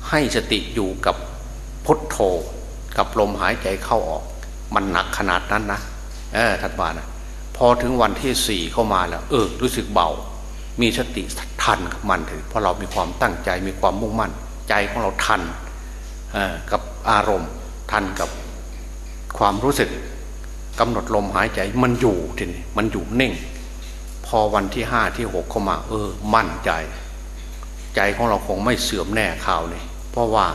ให้สติอยู่กับพุทโธกับลมหายใจเข้าออก มันหนักขนาดนั้นนะเออทัดบานะพอถึงวันที่สี่เข้ามาแล้ว เออ รู้สึกเบา มีสติทันกับมันเลยเพราะเรามีความตั้งใจมีความมุ่งมั่น ใจของเราทันกับอารมณ์ทันกับความรู้สึก กำหนดลมหายใจมันอยู่ทีนี้มันอยู่นิ่ง พอวันที่ห้าที่หกเข้ามา เออ มั่นใจ ใจของเราคงไม่เสื่อมแน่ข่าวนี่เพราะว่า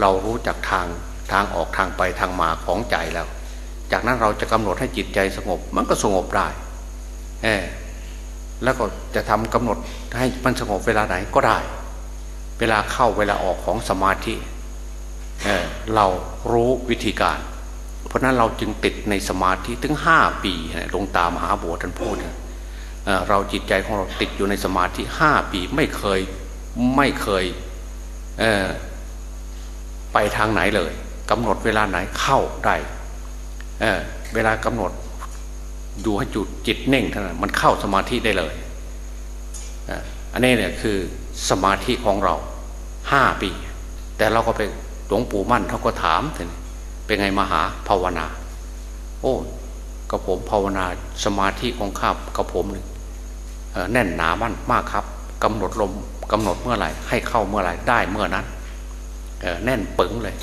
เรารู้จักทางทางออกทางไปทางมาของใจแล้ว จากนั้นเราจะกำหนดให้จิตใจสงบ มันก็สงบได้เออแล้วก็จะทำกำหนดให้มันสงบเวลาไหนก็ได้ เวลาเข้าเวลาออกของสมาธิเเรารู้วิธีการ เพราะนั้นเราจึงติดในสมาธิถึงห้าปีลงตามหาบัวท่านพูดเราจิตใจของเราติดอยู่ในสมาธิห้าปีไม่เคยไม่เคยเไปทางไหนเลยกำหนดเวลาไหนเข้าได้เเวลากำหนดดูให้จุดจิตเน่งเท่านั้นมันเข้าสมาธิได้เลยอันนี้เนี่ยคือสมาธิของเราห้าปี แต่เราก็ไปหลวงปู่มั่นเขาก็ถามถึง เป็นไงมหาภาวนา โอ้กระผมภาวนาสมาธิของข้ากระผมเลยแน่นหนามั่นมากครับกำหนดลมกำหนดเมื่อไหร่ ให้เข้าเมื่อไหร่ได้เมื่อนั้นแน่นปึงเลย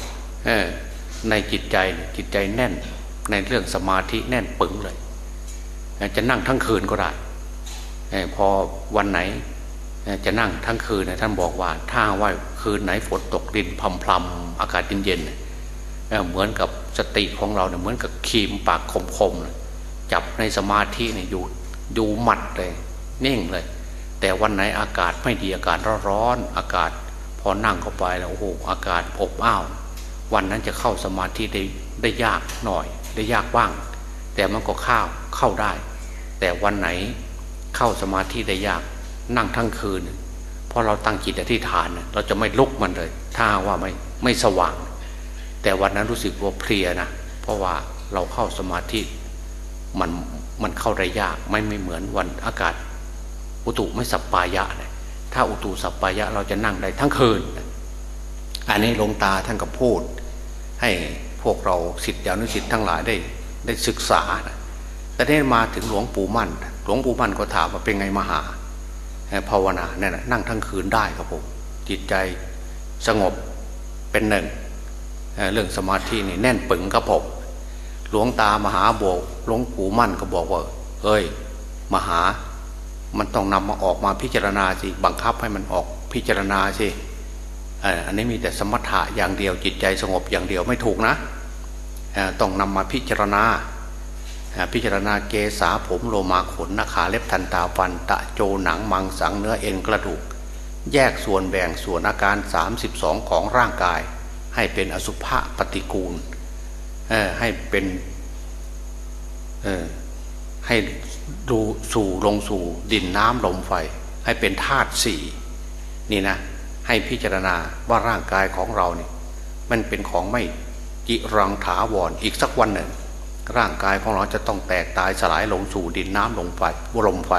ในจิตใจจิตใจแน่นในเรื่องสมาธิแน่นปึงเลย จะนั่งทั้งคืนก็ได้พอวันไหนจะนั่งทั้งคืนท่านบอกว่า ถ้าว่าคืนไหนฝนตกดินพรำพำอากาศเย็นๆ เหมือนกับสติของเราเนี่ยเหมือนกับคีมปากคมๆจับในสมาธิเนี่ยอยู่อยู่หมัดเลยนิ่งเลย แต่วันไหนอากาศไม่ดีอากาศร้อนๆอากาศ พอนั่งเข้าไปแล้วโอ้โหอากาศอบอ้าววันนั้นจะเข้าสมาธิได้ได้ยากหน่อย ได้ยากบ้าง แต่มันก็เข้าเข้าได้ แต่วันไหนเข้าสมาธิได้ยากนั่งทั้งคืนพอเราตั้งจิตอธิษฐานเราจะไม่ลุกมันเลย ถ้าว่าไม่ไม่สว่าง แต่วันนั้นรู้สึกว่าเพลียนะเพราะว่าเราเข้าสมาธิมันมันเข้าได้ยากไม่ไม่เหมือนวันอากาศ อุตุไม่สัปปายะนะถ้าอุตุสัปปายะเราจะนั่งได้ทั้งคืน อันนี้ลงตาท่านก็พูด ให้พวกเราสิทธิอนุสิทธิ์ทั้งหลายได้ได้ศึกษาแต่ได้มาถึงหลวงปู่มั่น หลวงปู่มั่นก็ถามว่าเป็นไงมหาภาวนาเนี่ยนั่งทั้งคืนได้ครับผมจิตใจสงบเป็นหนึ่ง เรื่องสมาธินี่แน่นปึงครับผมหลวงตามหาบวกหลวงปู่มั่นก็บอกว่าเอ้ยมหา มันต้องนำมาออกมาพิจารณาสิบังคับให้มันออกพิจารณาสิอันนี้มีแต่สมถะอย่างเดียวจิตใจสงบอย่างเดียวไม่ถูกนะต้องนำมาพิจารณาพิจารณาเกษาผมโลมาขนนาขาเล็บทันตาฟัน ตะโจหนังมังสังเนื้อเอ็นกระดูก แยกส่วนแบ่งส่วนอาการ 32 ของร่างกาย ให้เป็นอสุภะปฏิกูลให้เป็นให้ดูสู่ลงสู่ดินน้ำลมไฟ ให้เป็นธาตุสี่นี่นะ ให้พิจารณาว่าร่างกายของเราเนี่ยมันเป็นของไม่จิรังถาวรออีกสักวันหนึ่ง ร่างกายของเราจะต้องแตกตายสลายลงสู่ดินน้ำลมไฟลมไฟ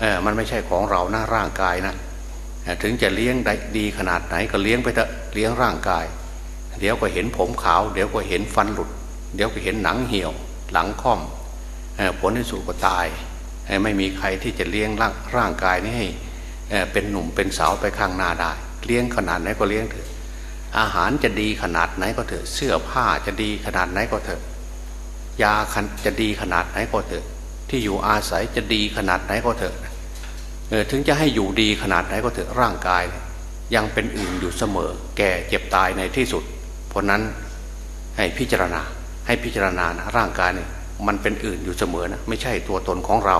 เออมันไม่ใช่ของเรานะร่างกายนะ ถึงจะเลี้ยงได้ดีขนาดไหนก็เลี้ยงไปเถอะเลี้ยงร่างกาย เดี๋ยวก็เห็นผมขาว เดี๋ยวก็เห็นฟันหลุด เดี๋ยวก็เห็นหนังเหี่ยว หลังค่อมผลที่สุดก็ตาย ไม่มีใครที่จะเลี้ยงร่างร่างกายนี้ให้เป็นหนุ่มเป็นสาวไปข้างหน้าได้ เลี้ยงขนาดไหนก็เลี้ยงเถอะ อาหารจะดีขนาดไหนก็เถอะ เสื้อผ้าจะดีขนาดไหนก็เถอะ ยาจะดีขนาดไหนก็เถอะ ที่อยู่อาศัยจะดีขนาดไหนก็เถอะ ถึงจะให้อยู่ดีขนาดไหนก็เถอะร่างกาย ยังเป็นอื่นอยู่เสมอ แก่เจ็บตายในที่สุด เพราะนั้นให้พิจารณาให้พิจารณานะร่างกายเนี่ยมันเป็นอื่นอยู่เสมอนะไม่ใช่ตัวตนของเรา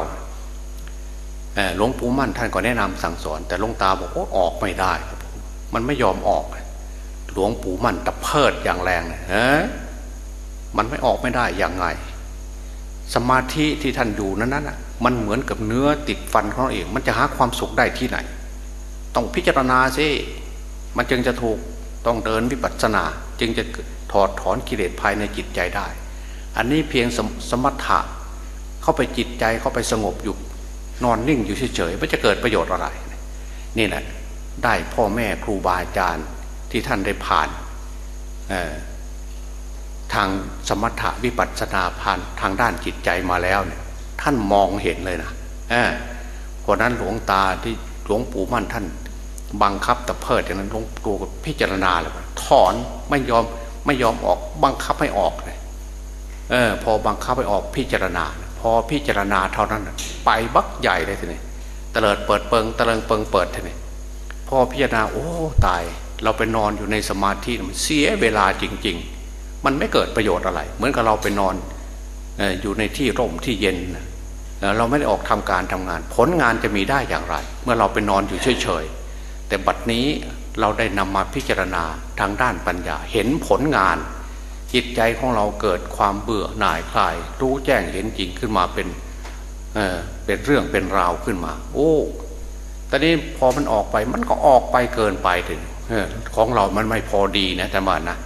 หลวงปู่มั่นท่านก็แนะนำสั่งสอน แต่หลวงตาบอกว่าออกไม่ได้ มันไม่ยอมออก หลวงปู่มั่นตะเพิดอย่างแรงเลยเฮ้มันไม่ออกไม่ได้อย่างไง สมาธิที่ท่านอยู่นั้นน่ะ มันเหมือนกับเนื้อติดฟันของเราเอง มันจะหาความสุขได้ที่ไหน ต้องพิจารณาสิมันจึงจะถูกต้องเดินวิปัสสนา จึงจะถอดถอนกิเลสภายในจิตใจได้ อันนี้เพียงสมสมถะเข้าไปจิตใจเข้าไปสงบอยู่นอนนิ่งอยู่เฉยๆมันจะเกิดประโยชน์อะไร นี่แหละได้พ่อแม่ครูบาอาจารย์ที่ท่านได้ผ่านทางสมถะวิปัสสนาผ่านทางด้านจิตใจมาแล้วเนี่ย ท่านมองเห็นเลยนะเพราะนั้นหลวงตาที่หลวงปู่มั่นท่าน บังคับตะเพิดอย่างนั้นหลวงปู่พิจารณาเลยถอนไม่ยอมไม่ยอมออกบังคับให้ออกเลยเออ พอบังคับให้ออกพิจารณา พอพิจารณาเท่านั้น ไปบักใหญ่เลยทีนี้เตลิดเปิดเปิงตะเลิงเปิงเปิดทีนี้พอพิจารณาโอ้ตาย เราไปนอนอยู่ในสมาธิมันเสียเวลาจริง ๆ มันไม่เกิดประโยชน์อะไร เหมือนกับเราไปนอน อยู่ในที่ร่มที่เย็น เราไม่ได้ออกทำการทำงาน ผลงานจะมีได้อย่างไร เมื่อเราไปนอนอยู่เฉยๆแต่บัดนี้เราได้นำมาพิจารณาทางด้านปัญญา เห็นผลงาน จิตใจของเราเกิดความเบื่อหน่ายคลาย รู้แจ้งเห็นจริงขึ้นมาเป็นเออเป็นเรื่องเป็นราวขึ้นมา โอ้ตอนนี้พอมันออกไปมันก็ออกไปเกินไปถึงอของเรามันไม่พอดีนะแต่มานะ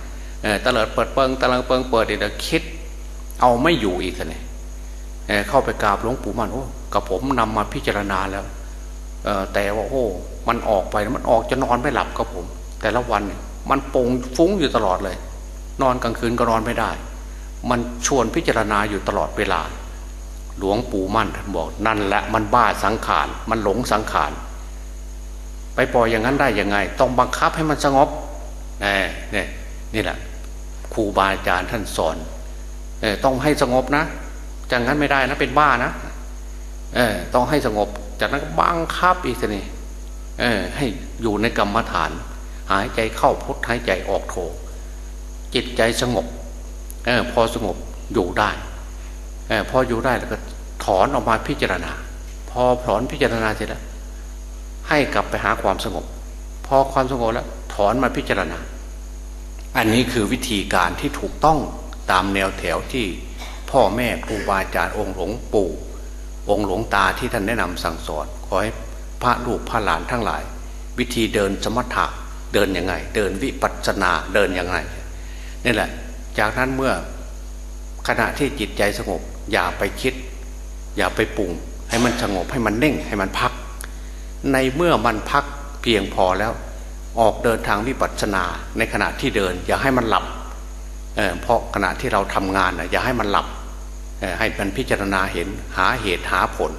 เออตเลิดเปิดเปิงตะลังเปิงเปิดเดี๋ยวคิด เอาไม่อยู่อีกเลยเเข้าไปกราบหลวงปู่มันโอ้กับผมนำมาพิจารณาแล้วแต่ว่าโอ้ มันออกไปมันออกจะนอนไม่หลับกับผม แต่ละวันมันปงฟุ้งอยู่ตลอดเลย นอนกลางคืนก็นอนไม่ได้ มันชวนพิจารณาอยู่ตลอดเวลา หลวงปู่มั่นท่านบอกนั่นแหละมันบ้าสังขารมันหลงสังขารไปปล่อยอย่างนั้นได้ยังไง ต้องบังคับให้มันสงบนี่นี่นี่แหละครูบาอาจารย์ท่านสอน ต้องให้สงบนะจากนั้นไม่ได้นะเป็นบ้านะเออต้องให้สงบ จากนั้นบังคับอีกทีเออให้อยู่ในกรรมฐาน หายใจเข้าพุทหายใจออกโทจิตใจสงบเออพอสงบอยู่ได้เออพออยู่ได้แล้วก็ถอนออกมาพิจารณา พอถอนพิจารณาเสร็จแล้วให้กลับไปหาความสงบ พอความสงบแล้ว ถอนมาพิจารณา อันนี้คือวิธีการที่ถูกต้อง ตามแนวแถวที่พ่อแม่ครูบาอาจารย์องค์หลวงปู่ องค์หลวงตาที่ท่านแนะนำสั่งสอนขอให้พระลูกพระหลานทั้งหลาย วิธีเดินสมถะเดินยังไง เดินวิปัสสนาเดินยังไงนี่แหละ จากนั้นเมื่อขณะที่จิตใจสงบ อย่าไปคิด อย่าไปปรุง ให้มันสงบให้มันเน่งให้มันพัก ในเมื่อมันพักเพียงพอแล้ว ออกเดินทางวิปัสสนา ในขณะที่เดิน อย่าให้มันหลับ เพราะขณะที่เราทำงานอย่าให้มันหลับให้มันพิจารณาเห็นหาเหตุหาผล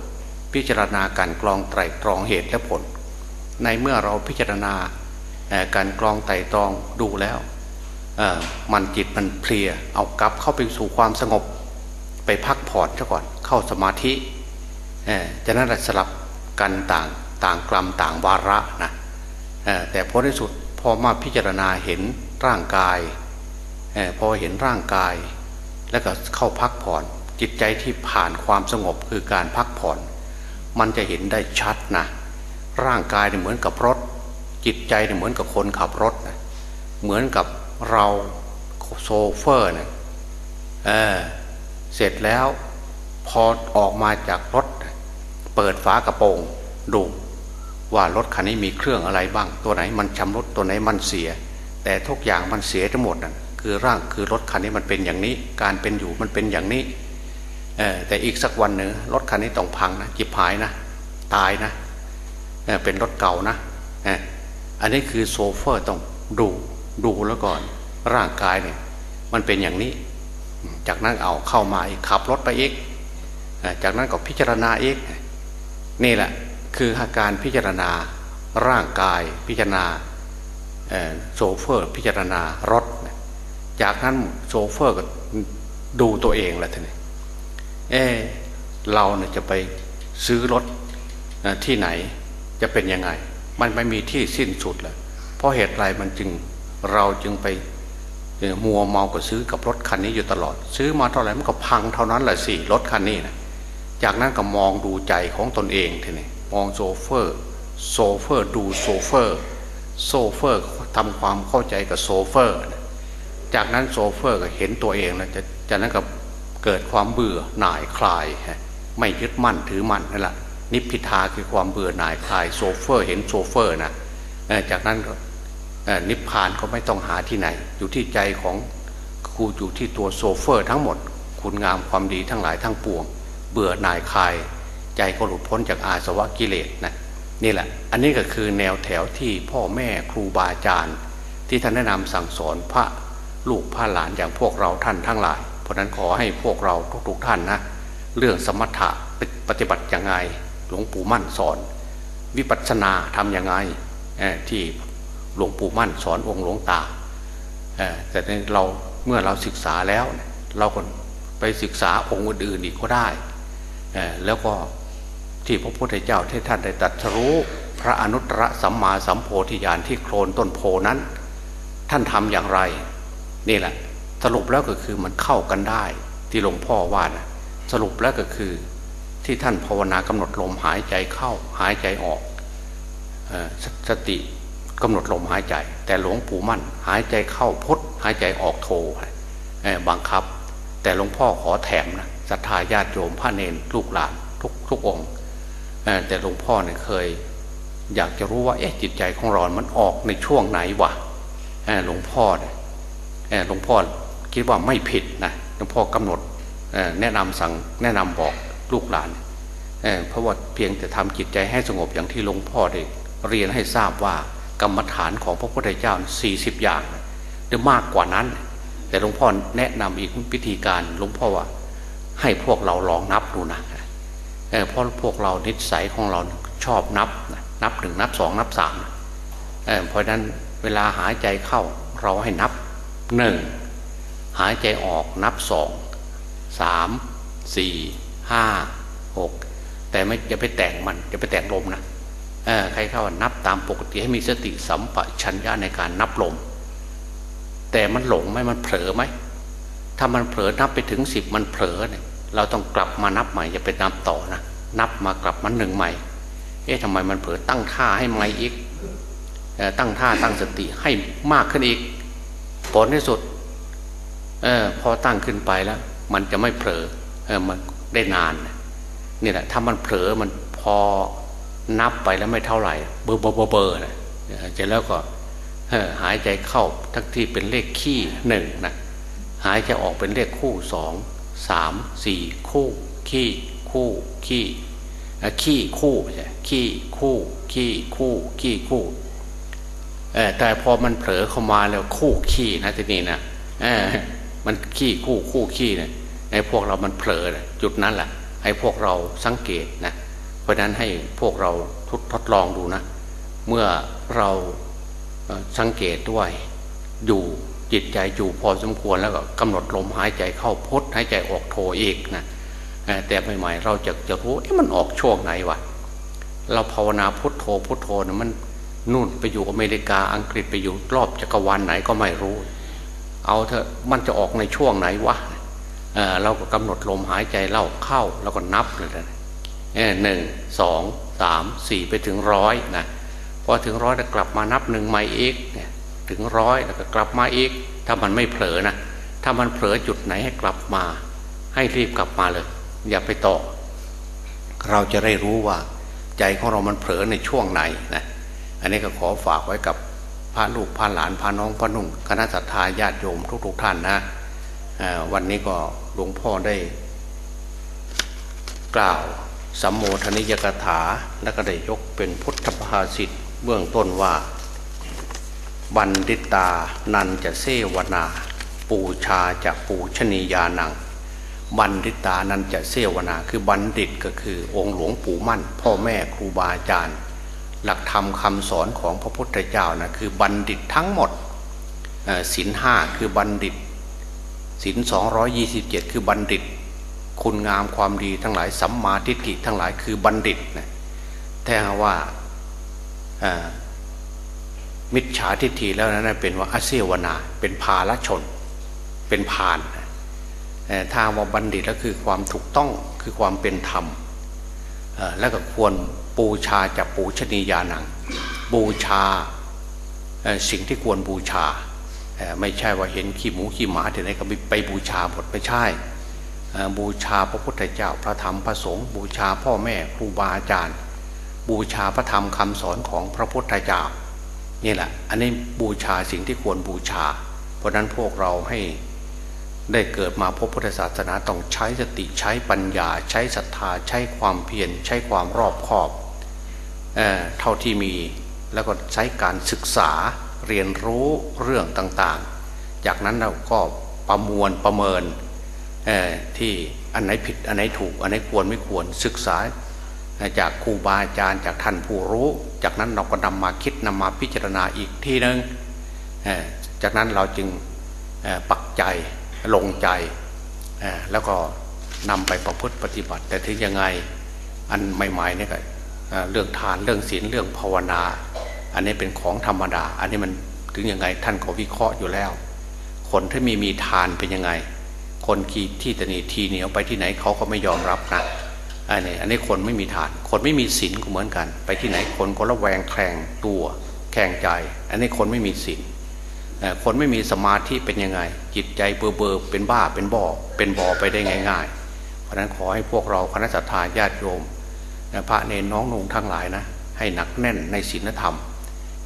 พิจารณาการกรองไตรตรองเหตุและผล ในเมื่อเราพิจารณาการกรองไตรตรองดูแล้วมันจิตมันเพลียเอากลับเข้าไปสู่ความสงบ ไปพักผ่อนซะก่อนเข้าสมาธิจะนั้นสลับกันต่างต่างกลัมต่างวาระนะแต่พอที่สุดพอมาพิจารณาเห็นร่างกาย พอเห็นร่างกาย แล้วก็เข้าพักผ่อน จิตใจที่ผ่านความสงบคือการพักผ่อน มันจะเห็นได้ชัดนะร่างกายเนี่ยเหมือนกับรถ จิตใจเนี่ยเหมือนกับคนขับรถนะเหมือนกับเราโซเฟอร์เนี่ยเเสร็จแล้วพอออกมาจากรถ เปิดฝากระโปรงดูว่ารถคันนี้มีเครื่องอะไรบ้าง ตัวไหนมันชำรุดตัวไหนมันเสีย แต่ทุกอย่างมันเสียทั้งหมดนั่น คือร่างคือรถคันนี้มันเป็นอย่างนี้ การเป็นอยู่มันเป็นอย่างนี้แต่อีกสักวันหนึ่งรถคันนี้ต้องพังนะจิบหายนะ ตายนะเเป็นรถเก่านะอันนี้คือโซเฟอร์ต้องดูดูแล้วก่อน ร่างกายเนี่ย มันเป็นอย่างนี้ จากนั้นเอาเข้ามาอีกขับรถไปอีกจากนั้นก็พิจารณาอีกนี่แหละคืออาการพิจารณาร่างกายพิจารณาโซเฟอร์พิจารณารถ จากนั้นโซเฟอร์ก็ดูตัวเองแหละท่านเออเราเนี่ยจะไปซื้อรถที่ไหนจะเป็นยังไง มันไม่มีที่สิ้นสุดเลยเพราะเหตุไรมันจึงเราจึงไปมัวเมาก็ซื้อกับรถคันนี้อยู่ตลอด ซื้อมาเท่าไหร่มันก็พังเท่านั้นแหละสิรถคันนี้นะจากนั้นก็มองดูใจของตนเองทีนี้มองโชเฟอร์โชเฟอร์ดูโชเฟอร์ โชเฟอร์ทำความเข้าใจกับโชเฟอร์ จากนั้นโชเฟอร์ก็เห็นตัวเองแล้วจะจากนั้นก็เกิดความเบื่อหน่ายคลาย ไม่ยึดมั่นถือมั่นนั่นแหละนิพพิทาคือความเบื่อหน่ายคลายโชเฟอร์ เห็นโชเฟอร์นะจากนั้นก็นิพพานก็ไม่ต้องหาที่ไหน อยู่ที่ใจของครูอยู่ที่ตัวโชเฟอร์ทั้งหมด คุณงามความดีทั้งหลายทั้งปวง เบื่อหน่ายคลาย ใจก็หลุดพ้นจากอาสวะกิเลสนะนี่แหละ อันนี้ก็คือแนวแถวที่พ่อแม่ครูบาอาจารย์ ที่ท่านแนะนำสั่งสอนพระ ลูกพระหลานอย่างพวกเราท่านทั้งหลาย เพราะนั้นขอให้พวกเราทุกๆท่านนะ เรื่องสมถะปฏิบัติยังไง หลวงปู่มั่นสอน วิปัสสนาทำยังไงที่หลวงปู่มั่นสอนองค์หลวงตาแต่เราเมื่อเราศึกษาแล้ว เราก็ไปศึกษาองค์อื่นอีกก็ได้แล้วก็ที่พระพุทธเจ้าที่ท่านได้ตรัสรู้พระอนุตตรสัมมาสัมโพธิญาณที่โคลนต้นโพนั้น ท่านทำอย่างไร นี่แหละ สรุปแล้วก็คือมันเข้ากันได้ ที่หลวงพ่อว่านะสรุปแล้วก็คือที่ท่านภาวนากำหนดลมหายใจเข้าหายใจออกสติกำหนดลมหายใจ แต่หลวงปู่มั่น หายใจเข้าพดหายใจออกโทบังคับ แต่หลวงพ่อขอแถมนะศรัทธาญาติโยมพระเนรลูกหลานทุกทุกองค์แต่หลวงพ่อเนี่ยเคย อยากจะรู้ว่าเอ๊ะจิตใจของเรามันออกในช่วงไหนวะหลวงพ่อเนี่ย หลวงพ่อคิดว่าไม่ผิดนะหลวงพ่อกำหนดแนะนำสั่งแนะนำบอกลูกหลานเเพราะว่าเพียงแต่ทำจิตใจให้สงบอย่างที่หลวงพ่อได้เรียนให้ทราบว่ากรรมฐานของพระพุทธเจ้าสี่สิบอย่างหรือมากกว่านั้น แต่หลวงพ่อแนะนำอีกวิธีการหลวงพ่อว่า ให้พวกเราลองนับดูนะเพราะพวกเรานิสัยของเราชอบนับนับหนึ่งนับสองนับสามเพราะนั้นเวลาหายใจเข้าเราให้นับ หนึ่งหายใจออกนับสองสามสี่ห้าหกแต่ไม่จะไปแต่งมันจะไปแต่งลมนะใครเข้านับตามปกติให้มีสติสัมปชัญญะในการนับลม แต่มันหลงไหมมันเผลอไหมถ้ามันเผลอนับไปถึงสิบมันเผลอเนี่ยเราต้องกลับมานับใหม่อย่าไปนับต่อนะนับมากลับมาหนึ่งใหม่ เอ๊ะทำไมมันเผลอตั้งท่าให้ใหม่อีกตั้งท่าตั้งสติให้มากขึ้นอีก ผลที่สุดเออพอตั้งขึ้นไปแล้ว มันจะไม่เผลอเออมันได้นานนี่แหละถ้ามันเผลอมันพอนับไปแล้วไม่เท่าไหร่ เบอร์เบอร์เบอร์นะเสร็จแล้วก็หายใจเข้าทั้งที่เป็นเลขขี้หนึ่งนะหายใจออกเป็นเลขคู่สองสามสี่คู่ ขี้คู่ขี้ขี้คู่ใช่ขี้คู่ขี้คู่ขี้คู่ แต่พอมันเผลอเข้ามาแล้วคู่ขี้นะทีนี้นะมันขี้คู่คู่ขี้เนี่ยในพวกเรามันเผลอจุดนั้นแหละให้พวกเราสังเกตนะเพราะนั้นให้พวกเราทดทดลองดูนะ เมื่อเราสังเกตด้วยอยู่จิตใจอยู่พอสมควรแล้วก็กำหนดลมหายใจเข้าพดหายใจออกโทอีกนะแต่ใหม่ๆเราจะจะรู้มันออกช่วงไหนวะเราภาวนาพุทโธพุทโธนะมัน นู่นไปอยู่อเมริกาอังกฤษไปอยู่รอบจักรวาลไหนก็ไม่รู้ เอาเถอะมันจะออกในช่วงไหนวะเเราก็กำหนดลมหายใจเล่าเข้าแล้วก็นับเลยนะหนึ่งสองสามสี่ไปถึงร้อยนะพอถึงร้อยแล้วกลับมานับหนึ่งใหม่อีกถึงร้อยแล้วก็กลับมาอีก ถ้ามันไม่เผลอนะถ้ามันเผลอจุดไหนให้กลับมา ให้รีบกลับมาเลย อย่าไปต่อ เราจะได้รู้ว่า ใจของเรามันเผลอในช่วงไหนนะ อันนี้ก็ขอฝากไว้กับพระลูกพระหลานพระน้องพระนุ่งคณะสัตยาญาติโยมทุกๆทท่านนะวันนี้ก็หลวงพ่อได้ กล่าวสัมโมทนิยกถาและก็ได้ยกเป็นพุทธภาษิตเบื้องต้นว่า ปัณฑิตานัญจะเสวนา ปูชาจะปูชนียานัง ปัณฑิตานัญจะเสวนา คือบัณฑิตก็คือองค์หลวงปู่มั่น พ่อแม่ครูบาอาจารย์ หลักธรรมคำสอนของพระพุทธเจ้านะคือบัณฑิตทั้งหมดศีลห้าคือบัณฑิตศีลสองยี่สิบเจ็ดคือบัณฑิต คุณงามความดีทั้งหลายสัมมาทิฏฐิทั้งหลายคือบัณฑิตนะแต่ว่ามิจฉาทิฏฐิแล้วนั้นเป็นว่าอาเซวนา เป็นพาลชน เป็นพานทางว่าบัณฑิตก็คือความถูกต้องคือความเป็นธรรม แล้วก็ควรบูชาจากปูชนียานัง บูชาสิ่งที่ควรบูชา ไม่ใช่ว่าเห็นขี้หมูขี้หมาที่ไหนก็ไปบูชาหมดไม่ใช่ บูชาพระพุทธเจ้าพระธรรมพระสงฆ์บูชาพ่อแม่ครูบาอาจารย์ บูชาพระธรรมคำสอนของพระพุทธเจ้านี่แหละ อันนี้บูชาสิ่งที่ควรบูชา เพราะนั้นพวกเราให้ ได้เกิดมาพบพุทธศาสนาต้องใช้สติใช้ปัญญา ใช้ศรัทธาใช้ความเพียรใช้ความรอบคอบเเท่าที่มีแล้วก็ใช้การศึกษาเรียนรู้เรื่องต่างๆ จากนั้นเราก็ประมวลประเมินที่อันไหนผิดอันไหนถูก อันไหนควรไม่ควรศึกษาจากครูบาอาจารย์จากท่านผู้รู้ จากนั้นเราก็นำมาคิดนำมาพิจารณาอีกทีนึงจากนั้นเราจึงปักใจ ลงใจ แล้วก็นำไปประพฤติปฏิบัติ แต่ถึงยังไงอันใหม่ๆนี่ก็เรื่องทานเรื่องศีลเรื่องภาวนา อันนี้เป็นของธรรมดา อันนี้มันถึงยังไงท่านก็วิเคราะห์อยู่แล้ว คนที่มีมีทานเป็นยังไง คนขี่ที่ตนีทีเหนียวไปที่ไหนเขาก็ไม่ยอมรับนะอันนี้อันนี้คนไม่มีฐาน คนไม่มีศีลก็เหมือนกัน ไปที่ไหนคนก็ระแวงแคลงตัวแข่งใจ อันนี้คนไม่มีศีล คนไม่มีสมาธิเป็นยังไง จิตใจเบอเบอเป็นบ้าเป็นบ่อเป็นบ่อไปได้ง่าย ๆ เพราะนั้นขอให้พวกเราคณะสัตยาญาติโยมพระเนรน้องนุ่งทั้งหลายนะ ให้หนักแน่นในศีลธรรม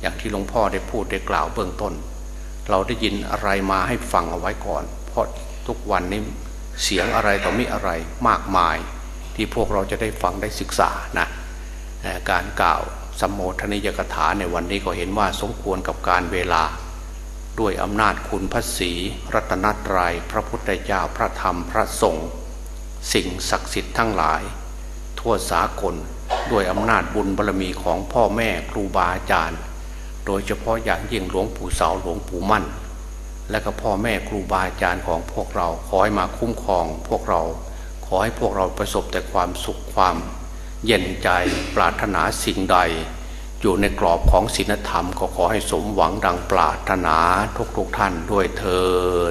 อย่างที่หลวงพ่อได้พูดได้กล่าวเบื้องต้น เราได้ยินอะไรมาให้ฟังเอาไว้ก่อน เพราะทุกวันนี้เสียงอะไรต่อมีอะไรมากมาย ที่พวกเราจะได้ฟังได้ศึกษานะการกล่าวสัมโมทนิยกถาในวันนี้ก็เห็นว่าสมควรกับการเวลา ด้วยอำนาจคุณพระศีรัตนตรยัยพระพุทธเจ้าพระธรรมพระสงฆ์สิ่งศักดิ์สิทธิ์ทั้งหลาย ทั่วสากลด้วยอำนาจบุญบารรมีของพ่อแม่ครูบาอาจารย์ โดยเฉพาะอย่างยิ่งหลวงปู่เสาหลวงปู่มั่น และก็พ่อแม่ครูบาอาจารย์ของพวกเราขอให้มาคุ้มครองพวกเรา ขอให้พวกเราประสบแต่ความสุขความ เย็นใจปรารถนาสิ่งใด อยู่ในกรอบของศีลธรรมก็ขอให้สมหวังดังปรารถนาทุกๆทท่านด้วยเทอ